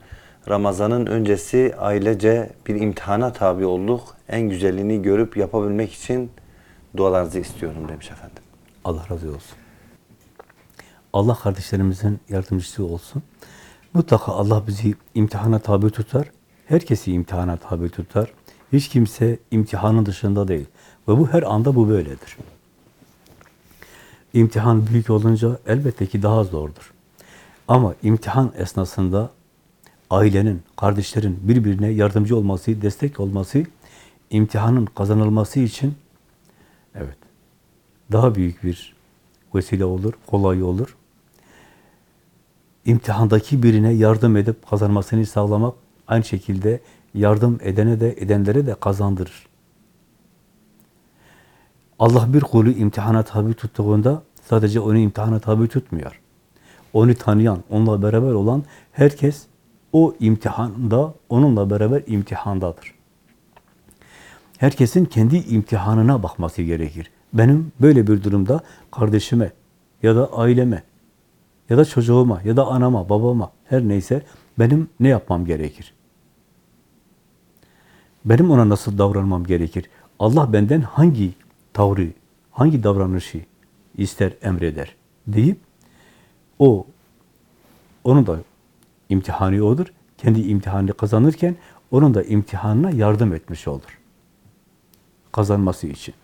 Ramazanın öncesi ailece bir imtihana tabi olduk. En güzelliğini görüp yapabilmek için dualarınızı istiyorum demiş efendim. Allah razı olsun. Allah kardeşlerimizin yardımcısı olsun. Mutlaka Allah bizi imtihana tabi tutar. Herkesi imtihana tabi tutar. Hiç kimse imtihanın dışında değil. Ve bu her anda bu böyledir. İmtihan büyük olunca elbette ki daha zordur. Ama imtihan esnasında ailenin, kardeşlerin birbirine yardımcı olması, destek olması, imtihanın kazanılması için evet daha büyük bir vesile olur, kolay olur. İmtihandaki birine yardım edip kazanmasını sağlamak aynı şekilde yardım edene de edenlere de kazandırır. Allah bir kulu imtihana tabi tuttuğunda sadece onu imtihana tabi tutmuyor. Onu tanıyan, onunla beraber olan herkes o imtihanda, onunla beraber imtihandadır. Herkesin kendi imtihanına bakması gerekir. Benim böyle bir durumda kardeşime ya da aileme ya da çocuğuma ya da anama, babama her neyse benim ne yapmam gerekir? Benim ona nasıl davranmam gerekir? Allah benden hangi tavrı, hangi davranışı ister, emreder deyip o onun da imtihanı odur. Kendi imtihanını kazanırken onun da imtihanına yardım etmiş olur. Kazanması için.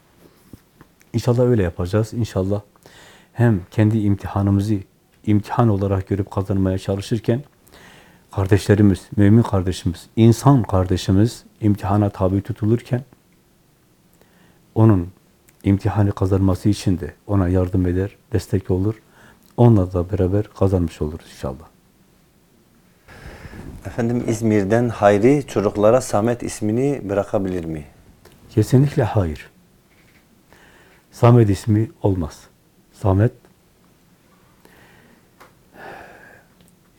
İnşallah öyle yapacağız. İnşallah hem kendi imtihanımızı imtihan olarak görüp kazanmaya çalışırken kardeşlerimiz, mümin kardeşimiz, insan kardeşimiz imtihana tabi tutulurken onun imtihanı kazanması için de ona yardım eder, destek olur. Onunla da beraber kazanmış oluruz inşallah. Efendim İzmir'den Hayri çocuklara Samet ismini bırakabilir mi? Kesinlikle hayır. Samet ismi olmaz. Samet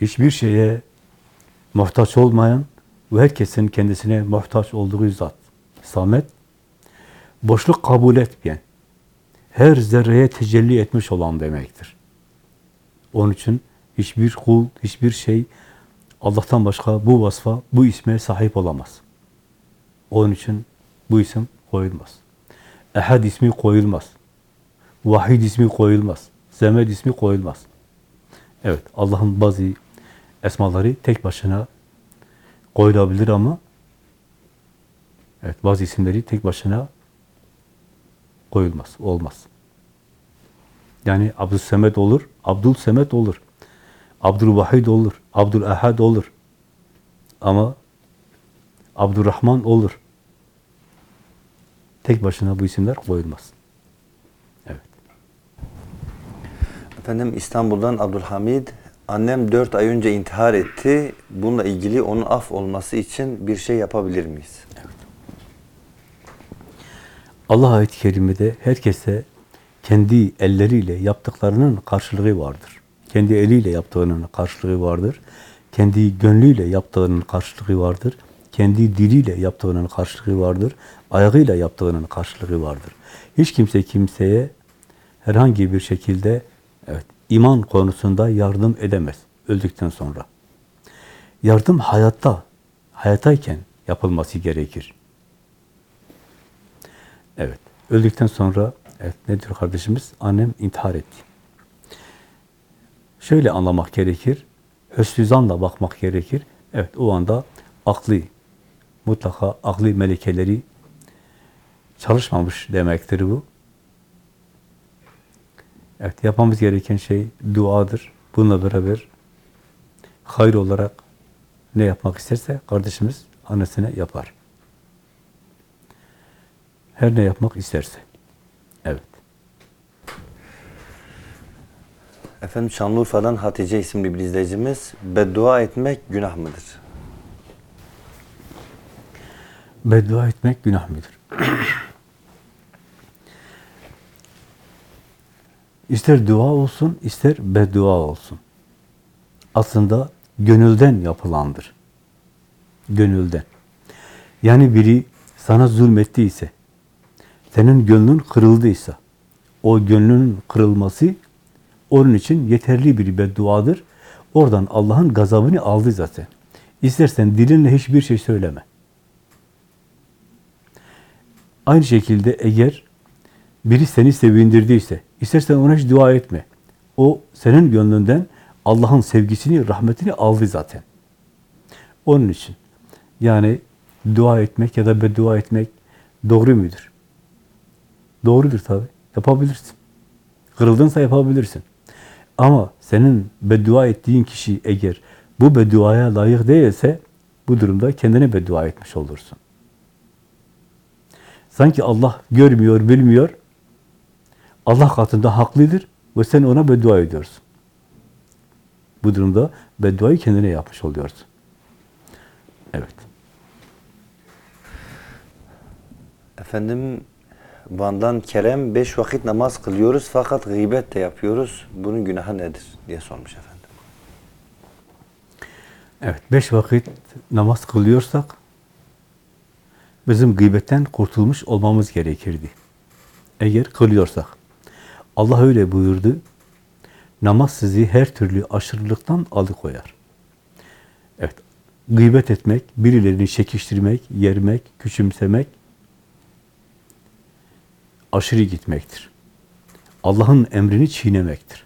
hiçbir şeye muhtaç olmayan ve herkesin kendisine muhtaç olduğu zat. Samet boşluk kabul etmeyen, her zerreye tecelli etmiş olan demektir. Onun için hiçbir kul, hiçbir şey Allah'tan başka bu vasfa, bu isme sahip olamaz. Onun için bu isim koyulmaz. Ehad ismi koyulmaz. Vahid ismi koyulmaz. Zemed ismi koyulmaz. Evet, Allah'ın bazı esmaları tek başına koyulabilir ama evet bazı isimleri tek başına koyulmaz, olmaz. Yani Abdülsemet olur, Abdül Semet olur. Abdülvahid olur, Abdülehad olur. Ama Abdurrahman olur. Tek başına bu isimler koyulmaz. Evet. Efendim İstanbul'dan Abdülhamid, annem 4 ay önce intihar etti. Bununla ilgili onun af olması için bir şey yapabilir miyiz? Allah ayet-i herkese kendi elleriyle yaptıklarının karşılığı vardır. Kendi eliyle yaptığının karşılığı vardır. Kendi gönlüyle yaptığının karşılığı vardır. Kendi diliyle yaptığının karşılığı vardır. Ayağıyla yaptığının karşılığı vardır. Hiç kimse kimseye herhangi bir şekilde evet iman konusunda yardım edemez öldükten sonra. Yardım hayatta, hayatayken yapılması gerekir. Evet. Öldükten sonra evet ne diyor kardeşimiz? Annem intihar etti. Şöyle anlamak gerekir. Hüsnü bakmak gerekir. Evet o anda aklı mutlaka aklı melekeleri çalışmamış demektir bu. Evet yapmamız gereken şey duadır. Bununla beraber hayır olarak ne yapmak isterse kardeşimiz annesine yapar. Her ne yapmak isterse. Evet. Efendim Şanlıurfa'dan Hatice isimli bir izleyicimiz, beddua etmek günah mıdır? Beddua etmek günah mıdır? ister dua olsun, ister beddua olsun. Aslında gönülden yapılandır. Gönülden. Yani biri sana zulmettiyse, senin gönlün kırıldıysa, o gönlünün kırılması onun için yeterli bir bedduadır. Oradan Allah'ın gazabını aldı zaten. İstersen dilinle hiçbir şey söyleme. Aynı şekilde eğer biri seni sevindirdiyse, istersen ona hiç dua etme. O senin gönlünden Allah'ın sevgisini, rahmetini aldı zaten. Onun için yani dua etmek ya da beddua etmek doğru mudur? Doğrudur tabi. Yapabilirsin. Kırıldınsa yapabilirsin. Ama senin beddua ettiğin kişi eğer bu bedduaya layık değilse bu durumda kendine beddua etmiş olursun. Sanki Allah görmüyor, bilmiyor. Allah katında haklıdır ve sen ona beddua ediyorsun. Bu durumda bedduayı kendine yapmış oluyorsun. Evet. Efendim Van'dan Kerem, beş vakit namaz kılıyoruz fakat gıybet de yapıyoruz. Bunun günahı nedir diye sormuş efendim. Evet, beş vakit namaz kılıyorsak bizim gıybetten kurtulmuş olmamız gerekirdi. Eğer kılıyorsak. Allah öyle buyurdu. Namaz sizi her türlü aşırılıktan alıkoyar. Evet, gıybet etmek, birilerini çekiştirmek, yermek, küçümsemek, aşırı gitmektir. Allah'ın emrini çiğnemektir.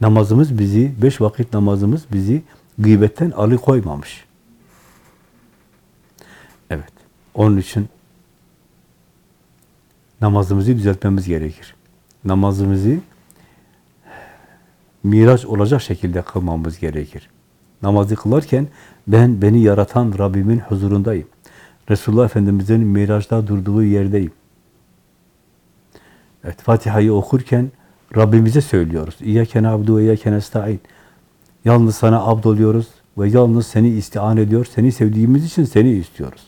Namazımız bizi, beş vakit namazımız bizi gıybetten alıkoymamış. Evet. Onun için namazımızı düzeltmemiz gerekir. Namazımızı miraç olacak şekilde kılmamız gerekir. Namazı kılarken ben beni yaratan Rabbimin huzurundayım. Resulullah Efendimiz'in miraçta durduğu yerdeyim. Evet, Fatiha'yı okurken Rabbimize söylüyoruz. İyyâke na'budu ve iyyâke nesta'in. Yalnız sana abd oluyoruz ve yalnız seni istian ediyor. Seni sevdiğimiz için seni istiyoruz.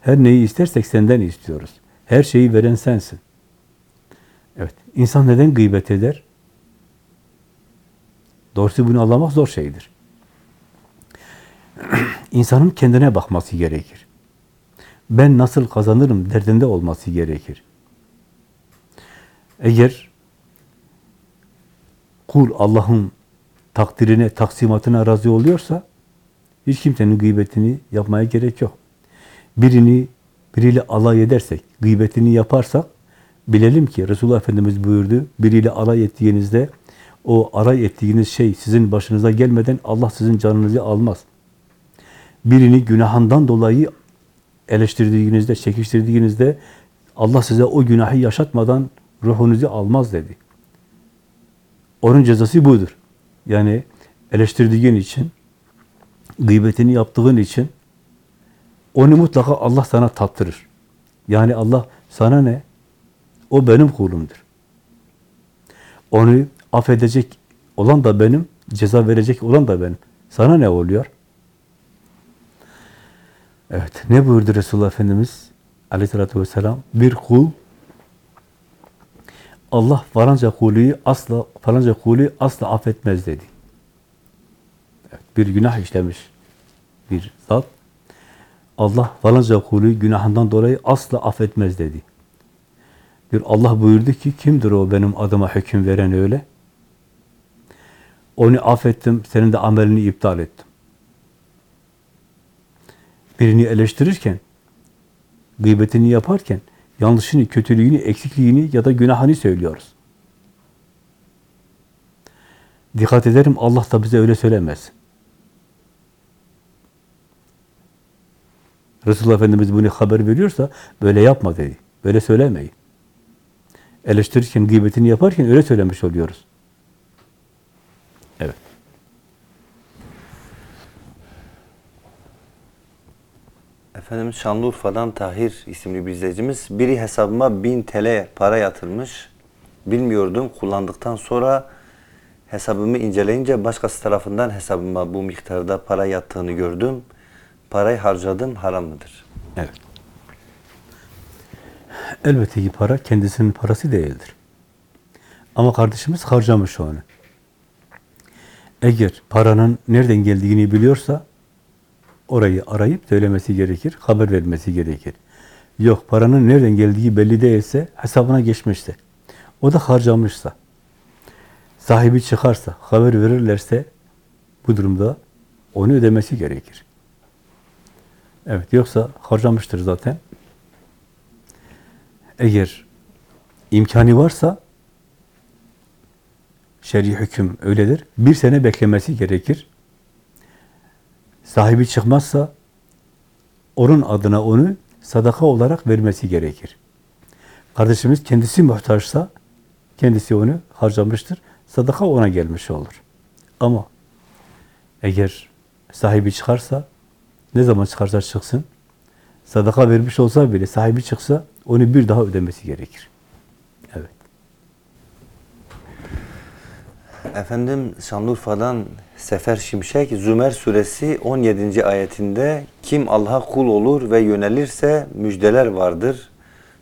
Her neyi istersek senden istiyoruz. Her şeyi veren sensin. Evet. İnsan neden gıybet eder? Doğrusu bunu anlamak zor şeydir. İnsanın kendine bakması gerekir. Ben nasıl kazanırım derdinde olması gerekir. Eğer kul Allah'ın takdirine, taksimatına razı oluyorsa hiç kimsenin gıybetini yapmaya gerek yok. Birini biriyle alay edersek, gıybetini yaparsak bilelim ki Resulullah Efendimiz buyurdu, biriyle alay ettiğinizde o alay ettiğiniz şey sizin başınıza gelmeden Allah sizin canınızı almaz. Birini günahından dolayı eleştirdiğinizde, çekiştirdiğinizde Allah size o günahı yaşatmadan ruhunuzu almaz dedi. Onun cezası budur. Yani eleştirdiğin için, gıybetini yaptığın için onu mutlaka Allah sana tattırır. Yani Allah sana ne? O benim kulumdur. Onu affedecek olan da benim, ceza verecek olan da benim. Sana ne oluyor? Evet, ne buyurdu Resulullah Efendimiz aleyhissalatü vesselam? Bir kul Allah falanca kulü asla falanca kulü asla affetmez dedi. Evet, bir günah işlemiş bir zat. Allah falanca kulü günahından dolayı asla affetmez dedi. Bir Allah buyurdu ki kimdir o benim adıma hüküm veren öyle? Onu affettim, senin de amelini iptal ettim. Birini eleştirirken, gıybetini yaparken yanlışını, kötülüğünü, eksikliğini ya da günahını söylüyoruz. Dikkat ederim Allah da bize öyle söylemez. Resulullah Efendimiz bunu haber veriyorsa böyle yapma dedi. Böyle söylemeyin. Eleştirirken, gıybetini yaparken öyle söylemiş oluyoruz. Efendim Şanlıurfa'dan Tahir isimli bir izleyicimiz. Biri hesabıma 1000 TL para yatırmış. Bilmiyordum. Kullandıktan sonra hesabımı inceleyince başkası tarafından hesabıma bu miktarda para yattığını gördüm. Parayı harcadım haram mıdır? Evet. Elbette ki para kendisinin parası değildir. Ama kardeşimiz harcamış onu. Eğer paranın nereden geldiğini biliyorsa orayı arayıp söylemesi gerekir, haber vermesi gerekir. Yok paranın nereden geldiği belli değilse hesabına geçmişse, o da harcamışsa, sahibi çıkarsa, haber verirlerse bu durumda onu ödemesi gerekir. Evet, yoksa harcamıştır zaten. Eğer imkanı varsa şer'i hüküm öyledir. Bir sene beklemesi gerekir. Sahibi çıkmazsa onun adına onu sadaka olarak vermesi gerekir. Kardeşimiz kendisi muhtaçsa kendisi onu harcamıştır. Sadaka ona gelmiş olur. Ama eğer sahibi çıkarsa ne zaman çıkarsa çıksın sadaka vermiş olsa bile sahibi çıksa onu bir daha ödemesi gerekir. Evet. Efendim Şanlıurfa'dan Sefer Şimşek Zümer suresi 17. ayetinde kim Allah'a kul olur ve yönelirse müjdeler vardır.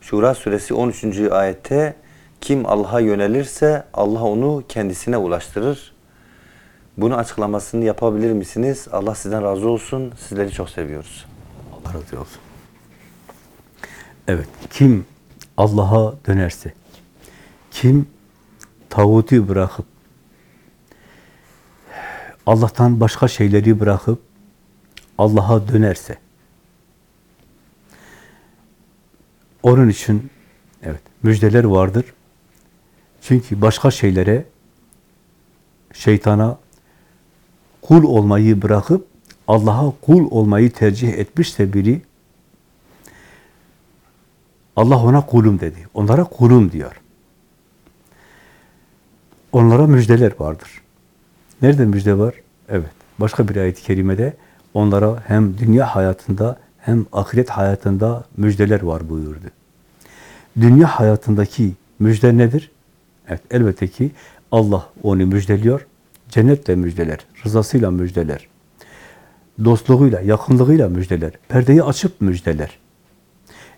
Şura suresi 13. ayette kim Allah'a yönelirse Allah onu kendisine ulaştırır. Bunu açıklamasını yapabilir misiniz? Allah sizden razı olsun. Sizleri çok seviyoruz. Allah razı olsun. Evet, kim Allah'a dönerse, kim tağutu bırakıp, Allah'tan başka şeyleri bırakıp, Allah'a dönerse, onun için evet müjdeler vardır. Çünkü başka şeylere, şeytana kul olmayı bırakıp Allah'a kul olmayı tercih etmişse biri Allah ona kulum dedi. Onlara kulum diyor. Onlara müjdeler vardır. Nerede müjde var? Evet. Başka bir ayet-i kerimede onlara hem dünya hayatında hem ahiret hayatında müjdeler var buyurdu. Dünya hayatındaki müjde nedir? Evet, elbette ki Allah onu müjdeliyor. Cennetle müjdeler, rızasıyla müjdeler. Dostluğuyla, yakınlığıyla müjdeler. Perdeyi açıp müjdeler.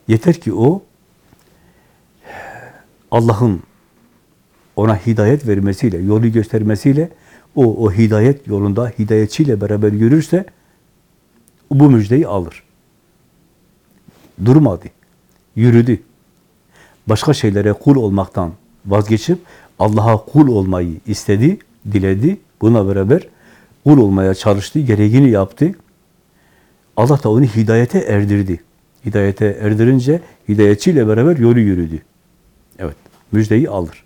Yeter ki o Allah'ın ona hidayet vermesiyle, yolu göstermesiyle o, o hidayet yolunda hidayetçiyle beraber yürürse bu müjdeyi alır. Durmadı. Yürüdü. Başka şeylere kul olmaktan vazgeçip Allah'a kul olmayı istedi, diledi. Buna beraber kul olmaya çalıştı, gereğini yaptı. Allah da onu hidayete erdirdi. Hidayete erdirince hidayetçiyle beraber yolu yürüdü. Evet, müjdeyi alır.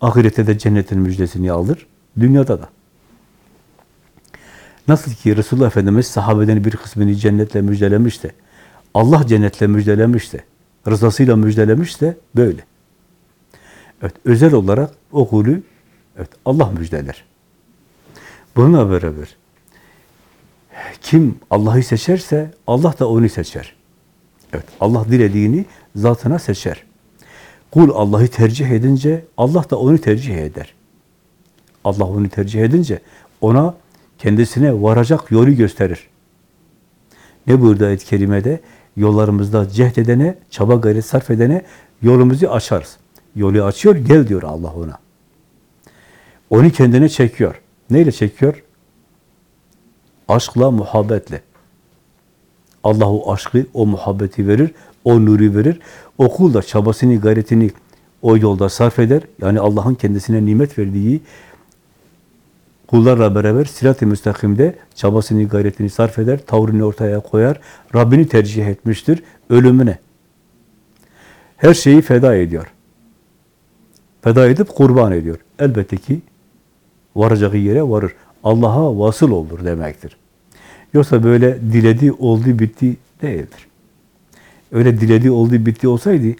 Ahirette de cennetin müjdesini alır, dünyada da. Nasıl ki Resulullah Efendimiz sahabeden bir kısmını cennetle müjdelemiş de, Allah cennetle müjdelemiş de, rızasıyla müjdelemiş de böyle. Evet, özel olarak o kulü evet, Allah müjdeler. Bununla beraber kim Allah'ı seçerse Allah da onu seçer. Evet, Allah dilediğini zatına seçer. Kul Allah'ı tercih edince Allah da onu tercih eder. Allah onu tercih edince ona kendisine varacak yolu gösterir. Ne burada ayet-i kerimede? Yollarımızda cehd edene, çaba gayret sarf edene yolumuzu açarız. Yolu açıyor, gel diyor Allah ona. Onu kendine çekiyor. Neyle çekiyor? Aşkla, muhabbetle. Allah o aşkı, o muhabbeti verir, o nuru verir. O kul da çabasını, gayretini o yolda sarf eder. Yani Allah'ın kendisine nimet verdiği kullarla beraber sirat-i müstakimde çabasını, gayretini sarf eder, tavrını ortaya koyar. Rabbini tercih etmiştir, ölümüne. Her şeyi feda ediyor. Feda edip kurban ediyor. Elbette ki varacağı yere varır. Allah'a vasıl olur demektir. Yoksa böyle diledi, oldu, bitti değildir. Öyle diledi, oldu, bitti olsaydı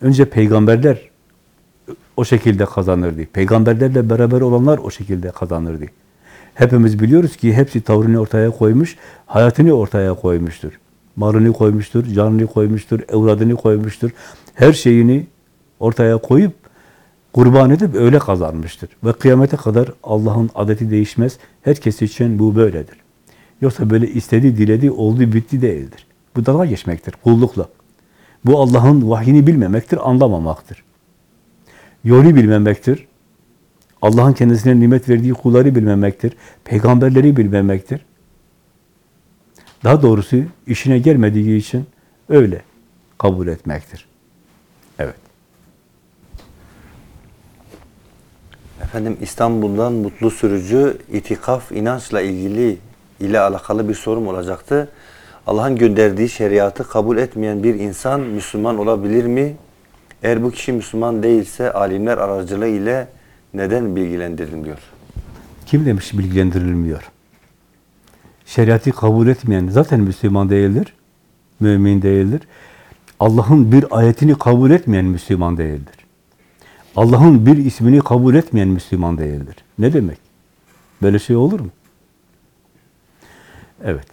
önce peygamberler o şekilde kazanırdı. Peygamberlerle beraber olanlar o şekilde kazanırdı. Hepimiz biliyoruz ki hepsi tavrını ortaya koymuş, hayatını ortaya koymuştur. Malını koymuştur, canını koymuştur, evladını koymuştur. Her şeyini ortaya koyup kurban edip öyle kazanmıştır. Ve kıyamete kadar Allah'ın adeti değişmez. Herkes için bu böyledir. Yoksa böyle istedi, diledi, oldu, bitti değildir. Bu dalga geçmektir, kullukla. Bu Allah'ın vahyini bilmemektir, anlamamaktır. Yolu bilmemektir. Allah'ın kendisine nimet verdiği kulları bilmemektir. Peygamberleri bilmemektir. Daha doğrusu işine gelmediği için öyle kabul etmektir. Evet. Efendim İstanbul'dan Mutlu Sürücü itikaf inançla ilgili ile alakalı bir sorum olacaktı. Allah'ın gönderdiği şeriatı kabul etmeyen bir insan Müslüman olabilir mi? Eğer bu kişi Müslüman değilse alimler aracılığı ile neden bilgilendirilmiyor? Kim demiş bilgilendirilmiyor? Şeriatı kabul etmeyen zaten Müslüman değildir. Mümin değildir. Allah'ın bir ayetini kabul etmeyen Müslüman değildir. Allah'ın bir ismini kabul etmeyen Müslüman değildir. Ne demek? Böyle şey olur mu? Evet.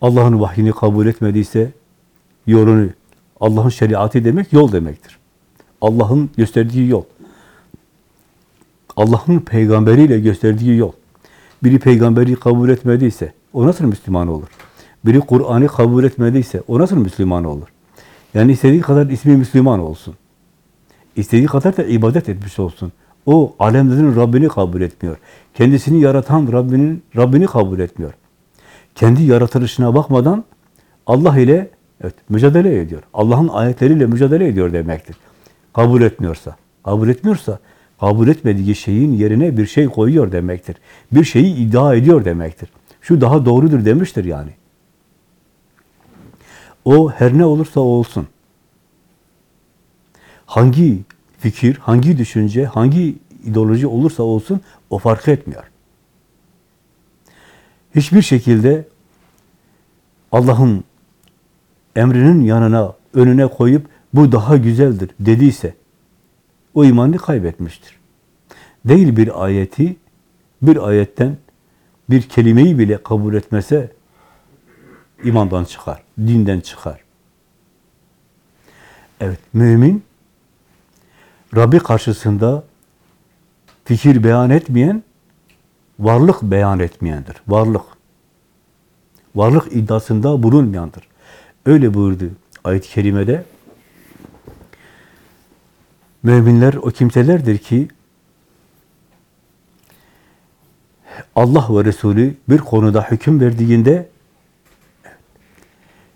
Allah'ın vahyini kabul etmediyse yolunu, Allah'ın şeriatı demek yol demektir. Allah'ın gösterdiği yol. Allah'ın peygamberiyle gösterdiği yol. Biri peygamberi kabul etmediyse o nasıl Müslüman olur? Biri Kur'an'ı kabul etmediyse o nasıl Müslüman olur? Yani istediği kadar ismi Müslüman olsun. İstediği kadar da ibadet etmiş olsun. O alemlerin Rabbini kabul etmiyor. Kendisini yaratan Rabbinin Rabbini kabul etmiyor. Kendi yaratılışına bakmadan Allah ile evet, mücadele ediyor. Allah'ın ayetleriyle mücadele ediyor demektir. Kabul etmiyorsa, kabul etmiyorsa kabul etmediği şeyin yerine bir şey koyuyor demektir. Bir şeyi iddia ediyor demektir. Şu daha doğrudur demiştir yani. O her ne olursa olsun. Hangi fikir, hangi düşünce, hangi ideoloji olursa olsun o fark etmiyor. Hiçbir şekilde Allah'ın emrinin yanına, önüne koyup bu daha güzeldir dediyse o imanını kaybetmiştir. Değil bir ayeti, bir ayetten bir kelimeyi bile kabul etmese imandan çıkar, dinden çıkar. Evet, mümin Rabbi karşısında fikir beyan etmeyen, varlık beyan etmeyendir. Varlık. Varlık iddiasında bulunmayandır. Öyle buyurdu ayet-i kerimede. Müminler o kimselerdir ki Allah ve Resulü bir konuda hüküm verdiğinde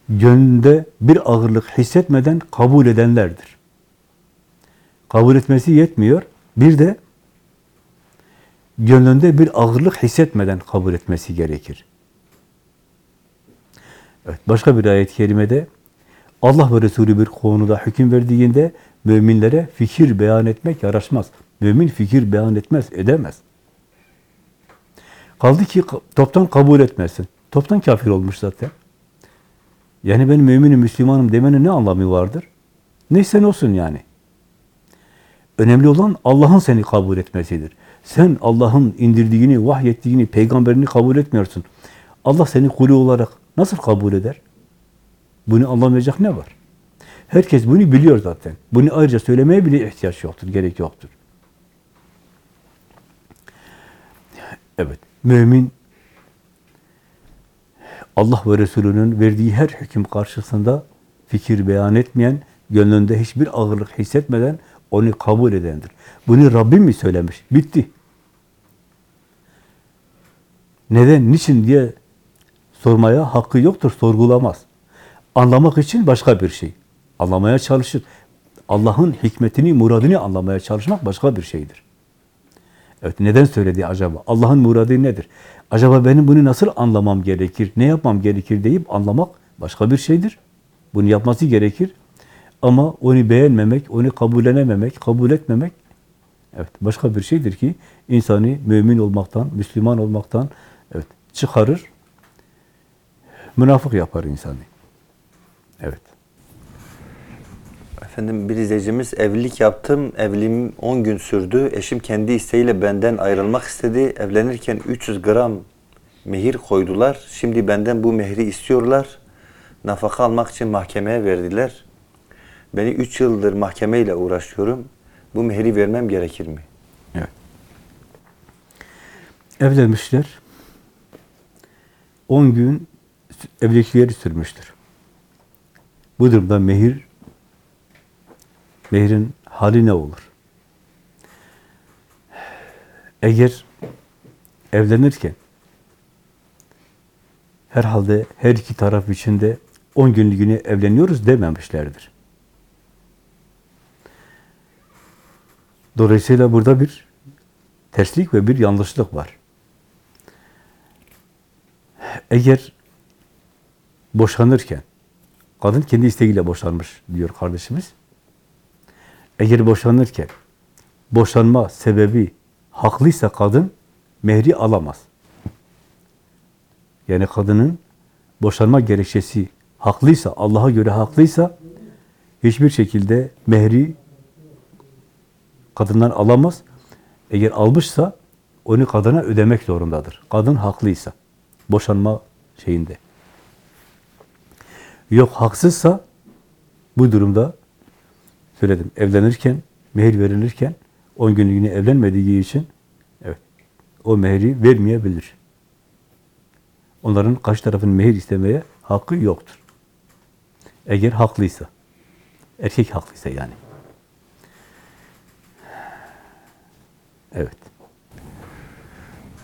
gönlünde bir ağırlık hissetmeden kabul edenlerdir. Kabul etmesi yetmiyor. Bir de gönlünde bir ağırlık hissetmeden kabul etmesi gerekir. Evet, başka bir ayet-i kerimede Allah ve Resulü bir konuda hüküm verdiğinde müminlere fikir beyan etmek yaraşmaz. Mümin fikir beyan etmez, edemez. Kaldı ki toptan kabul etmesin. Toptan kafir olmuş zaten. Yani ben müminim, Müslümanım demenin ne anlamı vardır? Neyse olsun yani. Önemli olan Allah'ın seni kabul etmesidir. Sen Allah'ın indirdiğini, vahyettiğini, peygamberini kabul etmiyorsun. Allah seni kulu olarak nasıl kabul eder? Bunu anlamayacak ne var? Herkes bunu biliyor zaten. Bunu ayrıca söylemeye bile ihtiyaç yoktur, gerek yoktur. Evet, mümin Allah ve Resulünün verdiği her hüküm karşısında fikir beyan etmeyen, gönlünde hiçbir ağırlık hissetmeden onu kabul edendir. Bunu Rabbim mi söylemiş? Bitti. Neden, niçin diye sormaya hakkı yoktur, sorgulamaz. Anlamak için başka bir şey. Anlamaya çalışır. Allah'ın hikmetini, muradını anlamaya çalışmak başka bir şeydir. Evet, neden söyledi acaba? Allah'ın muradı nedir? Acaba benim bunu nasıl anlamam gerekir, ne yapmam gerekir deyip anlamak başka bir şeydir. Bunu yapması gerekir. Ama onu beğenmemek, onu kabullenememek, kabul etmemek evet başka bir şeydir ki insanı mümin olmaktan, Müslüman olmaktan evet çıkarır. Münafık yapar insanı. Evet. Efendim bir izleyicimiz evlilik yaptım. Evliliğim 10 gün sürdü. Eşim kendi isteğiyle benden ayrılmak istedi. Evlenirken 300 gram mehir koydular. Şimdi benden bu mehri istiyorlar. Nafaka almak için mahkemeye verdiler. Beni 3 yıldır mahkemeyle uğraşıyorum. Bu mehri vermem gerekir mi? Evet. Evlenmişler. 10 gün evlilikleri sürmüştür. Bu durumda mehir mehrin hali ne olur? Eğer evlenirken herhalde her iki taraf içinde 10 günlüğüne evleniyoruz dememişlerdir. Dolayısıyla burada bir terslik ve bir yanlışlık var. Eğer boşanırken, kadın kendi isteğiyle boşanmış diyor kardeşimiz. Eğer boşanırken, boşanma sebebi haklıysa kadın, mehri alamaz. Yani kadının boşanma gerekçesi haklıysa, Allah'a göre haklıysa, hiçbir şekilde mehri kadından alamaz. Eğer almışsa, onu kadına ödemek zorundadır. Kadın haklıysa, boşanma şeyinde. Yok haksızsa, bu durumda söyledim, evlenirken, mehir verilirken, 10 günlüğüne evlenmediği için, evet, o mehri vermeyebilir. Onların karşı tarafın mehir istemeye hakkı yoktur. Eğer haklıysa, erkek haklıysa yani. Evet.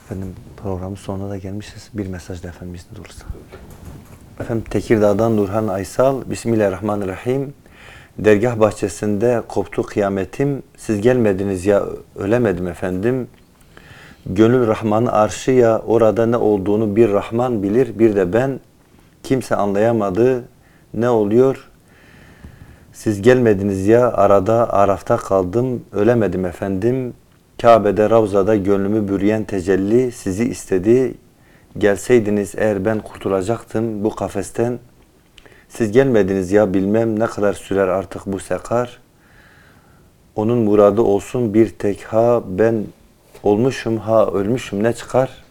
Efendim programın sonuna da gelmişiz. Bir mesaj da efendim izniniz olursa. Efendim Tekirdağ'dan Nurhan Aysal. Bismillahirrahmanirrahim. Dergah bahçesinde koptu kıyametim. Siz gelmediniz ya ölemedim efendim. Gönül Rahman'ı arşı ya orada ne olduğunu bir Rahman bilir bir de ben. Kimse anlayamadı ne oluyor. Siz gelmediniz ya arada Araf'ta kaldım ölemedim efendim. Kabe'de Ravza'da gönlümü bürüyen tecelli sizi istedi. Gelseydiniz eğer ben kurtulacaktım bu kafesten. Siz gelmediniz ya bilmem ne kadar sürer artık bu sekar. Onun muradı olsun bir tek ha ben olmuşum ha ölmüşüm ne çıkar?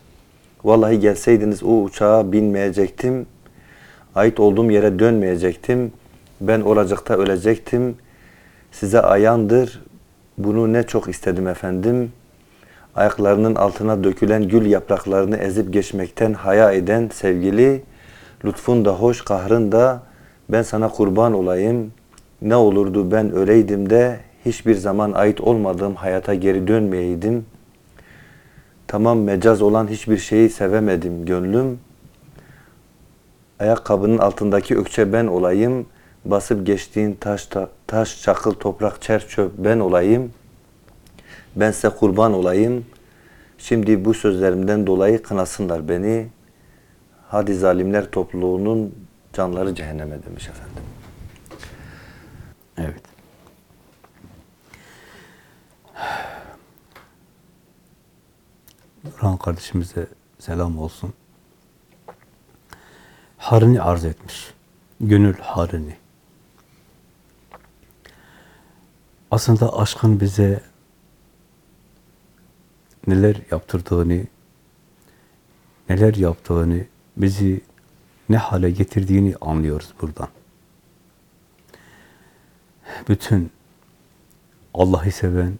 Vallahi gelseydiniz o uçağa binmeyecektim. Ait olduğum yere dönmeyecektim. Ben olacakta ölecektim. Size ayandır. Bunu ne çok istedim efendim. Ayaklarının altına dökülen gül yapraklarını ezip geçmekten haya eden sevgili, lütfun da hoş, kahrın da ben sana kurban olayım. Ne olurdu ben öleydim de hiçbir zaman ait olmadığım hayata geri dönmeyeydim. Tamam mecaz olan hiçbir şeyi sevemedim gönlüm. Ayakkabının altındaki ökçe ben olayım. Basıp geçtiğin taş, ta- taş çakıl, toprak, çer, çöp ben olayım. Bense kurban olayım. Şimdi bu sözlerimden dolayı kınasınlar beni. Hadi zalimler topluluğunun canları cehenneme demiş efendim. Evet. Nurhan kardeşimize selam olsun. Harini arz etmiş. Gönül harini. Aslında aşkın bize neler yaptırdığını, neler yaptığını, bizi ne hale getirdiğini anlıyoruz buradan. Bütün Allah'ı seven,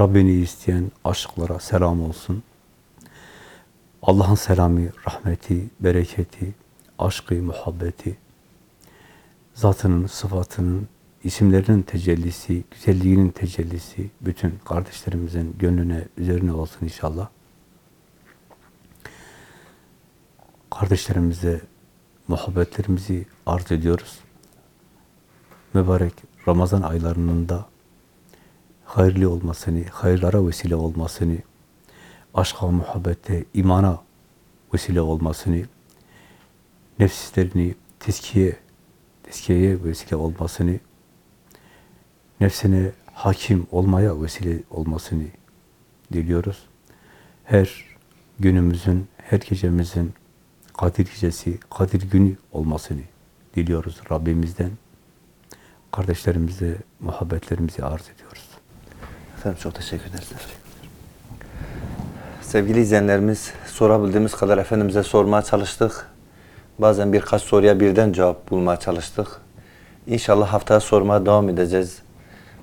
Rabbini isteyen aşıklara selam olsun. Allah'ın selamı, rahmeti, bereketi, aşkı, muhabbeti, zatının, sıfatının, isimlerinin tecellisi, güzelliğinin tecellisi bütün kardeşlerimizin gönlüne, üzerine olsun inşallah. Kardeşlerimize muhabbetlerimizi arz ediyoruz. Mübarek Ramazan aylarının da hayırlı olmasını, hayırlara vesile olmasını, aşka, muhabbete, imana vesile olmasını, nefislerini tezkiye, tezkiyeye vesile olmasını, nefsine hakim olmaya vesile olmasını diliyoruz. Her günümüzün, her gecemizin Kadir gecesi, Kadir günü olmasını diliyoruz Rabbimizden. Kardeşlerimize muhabbetlerimizi arz ediyoruz. Efendim çok teşekkür ederiz. Sevgili izleyenlerimiz, sorabildiğimiz kadar Efendimiz'e sormaya çalıştık. Bazen birkaç soruya birden cevap bulmaya çalıştık. İnşallah haftaya sormaya devam edeceğiz.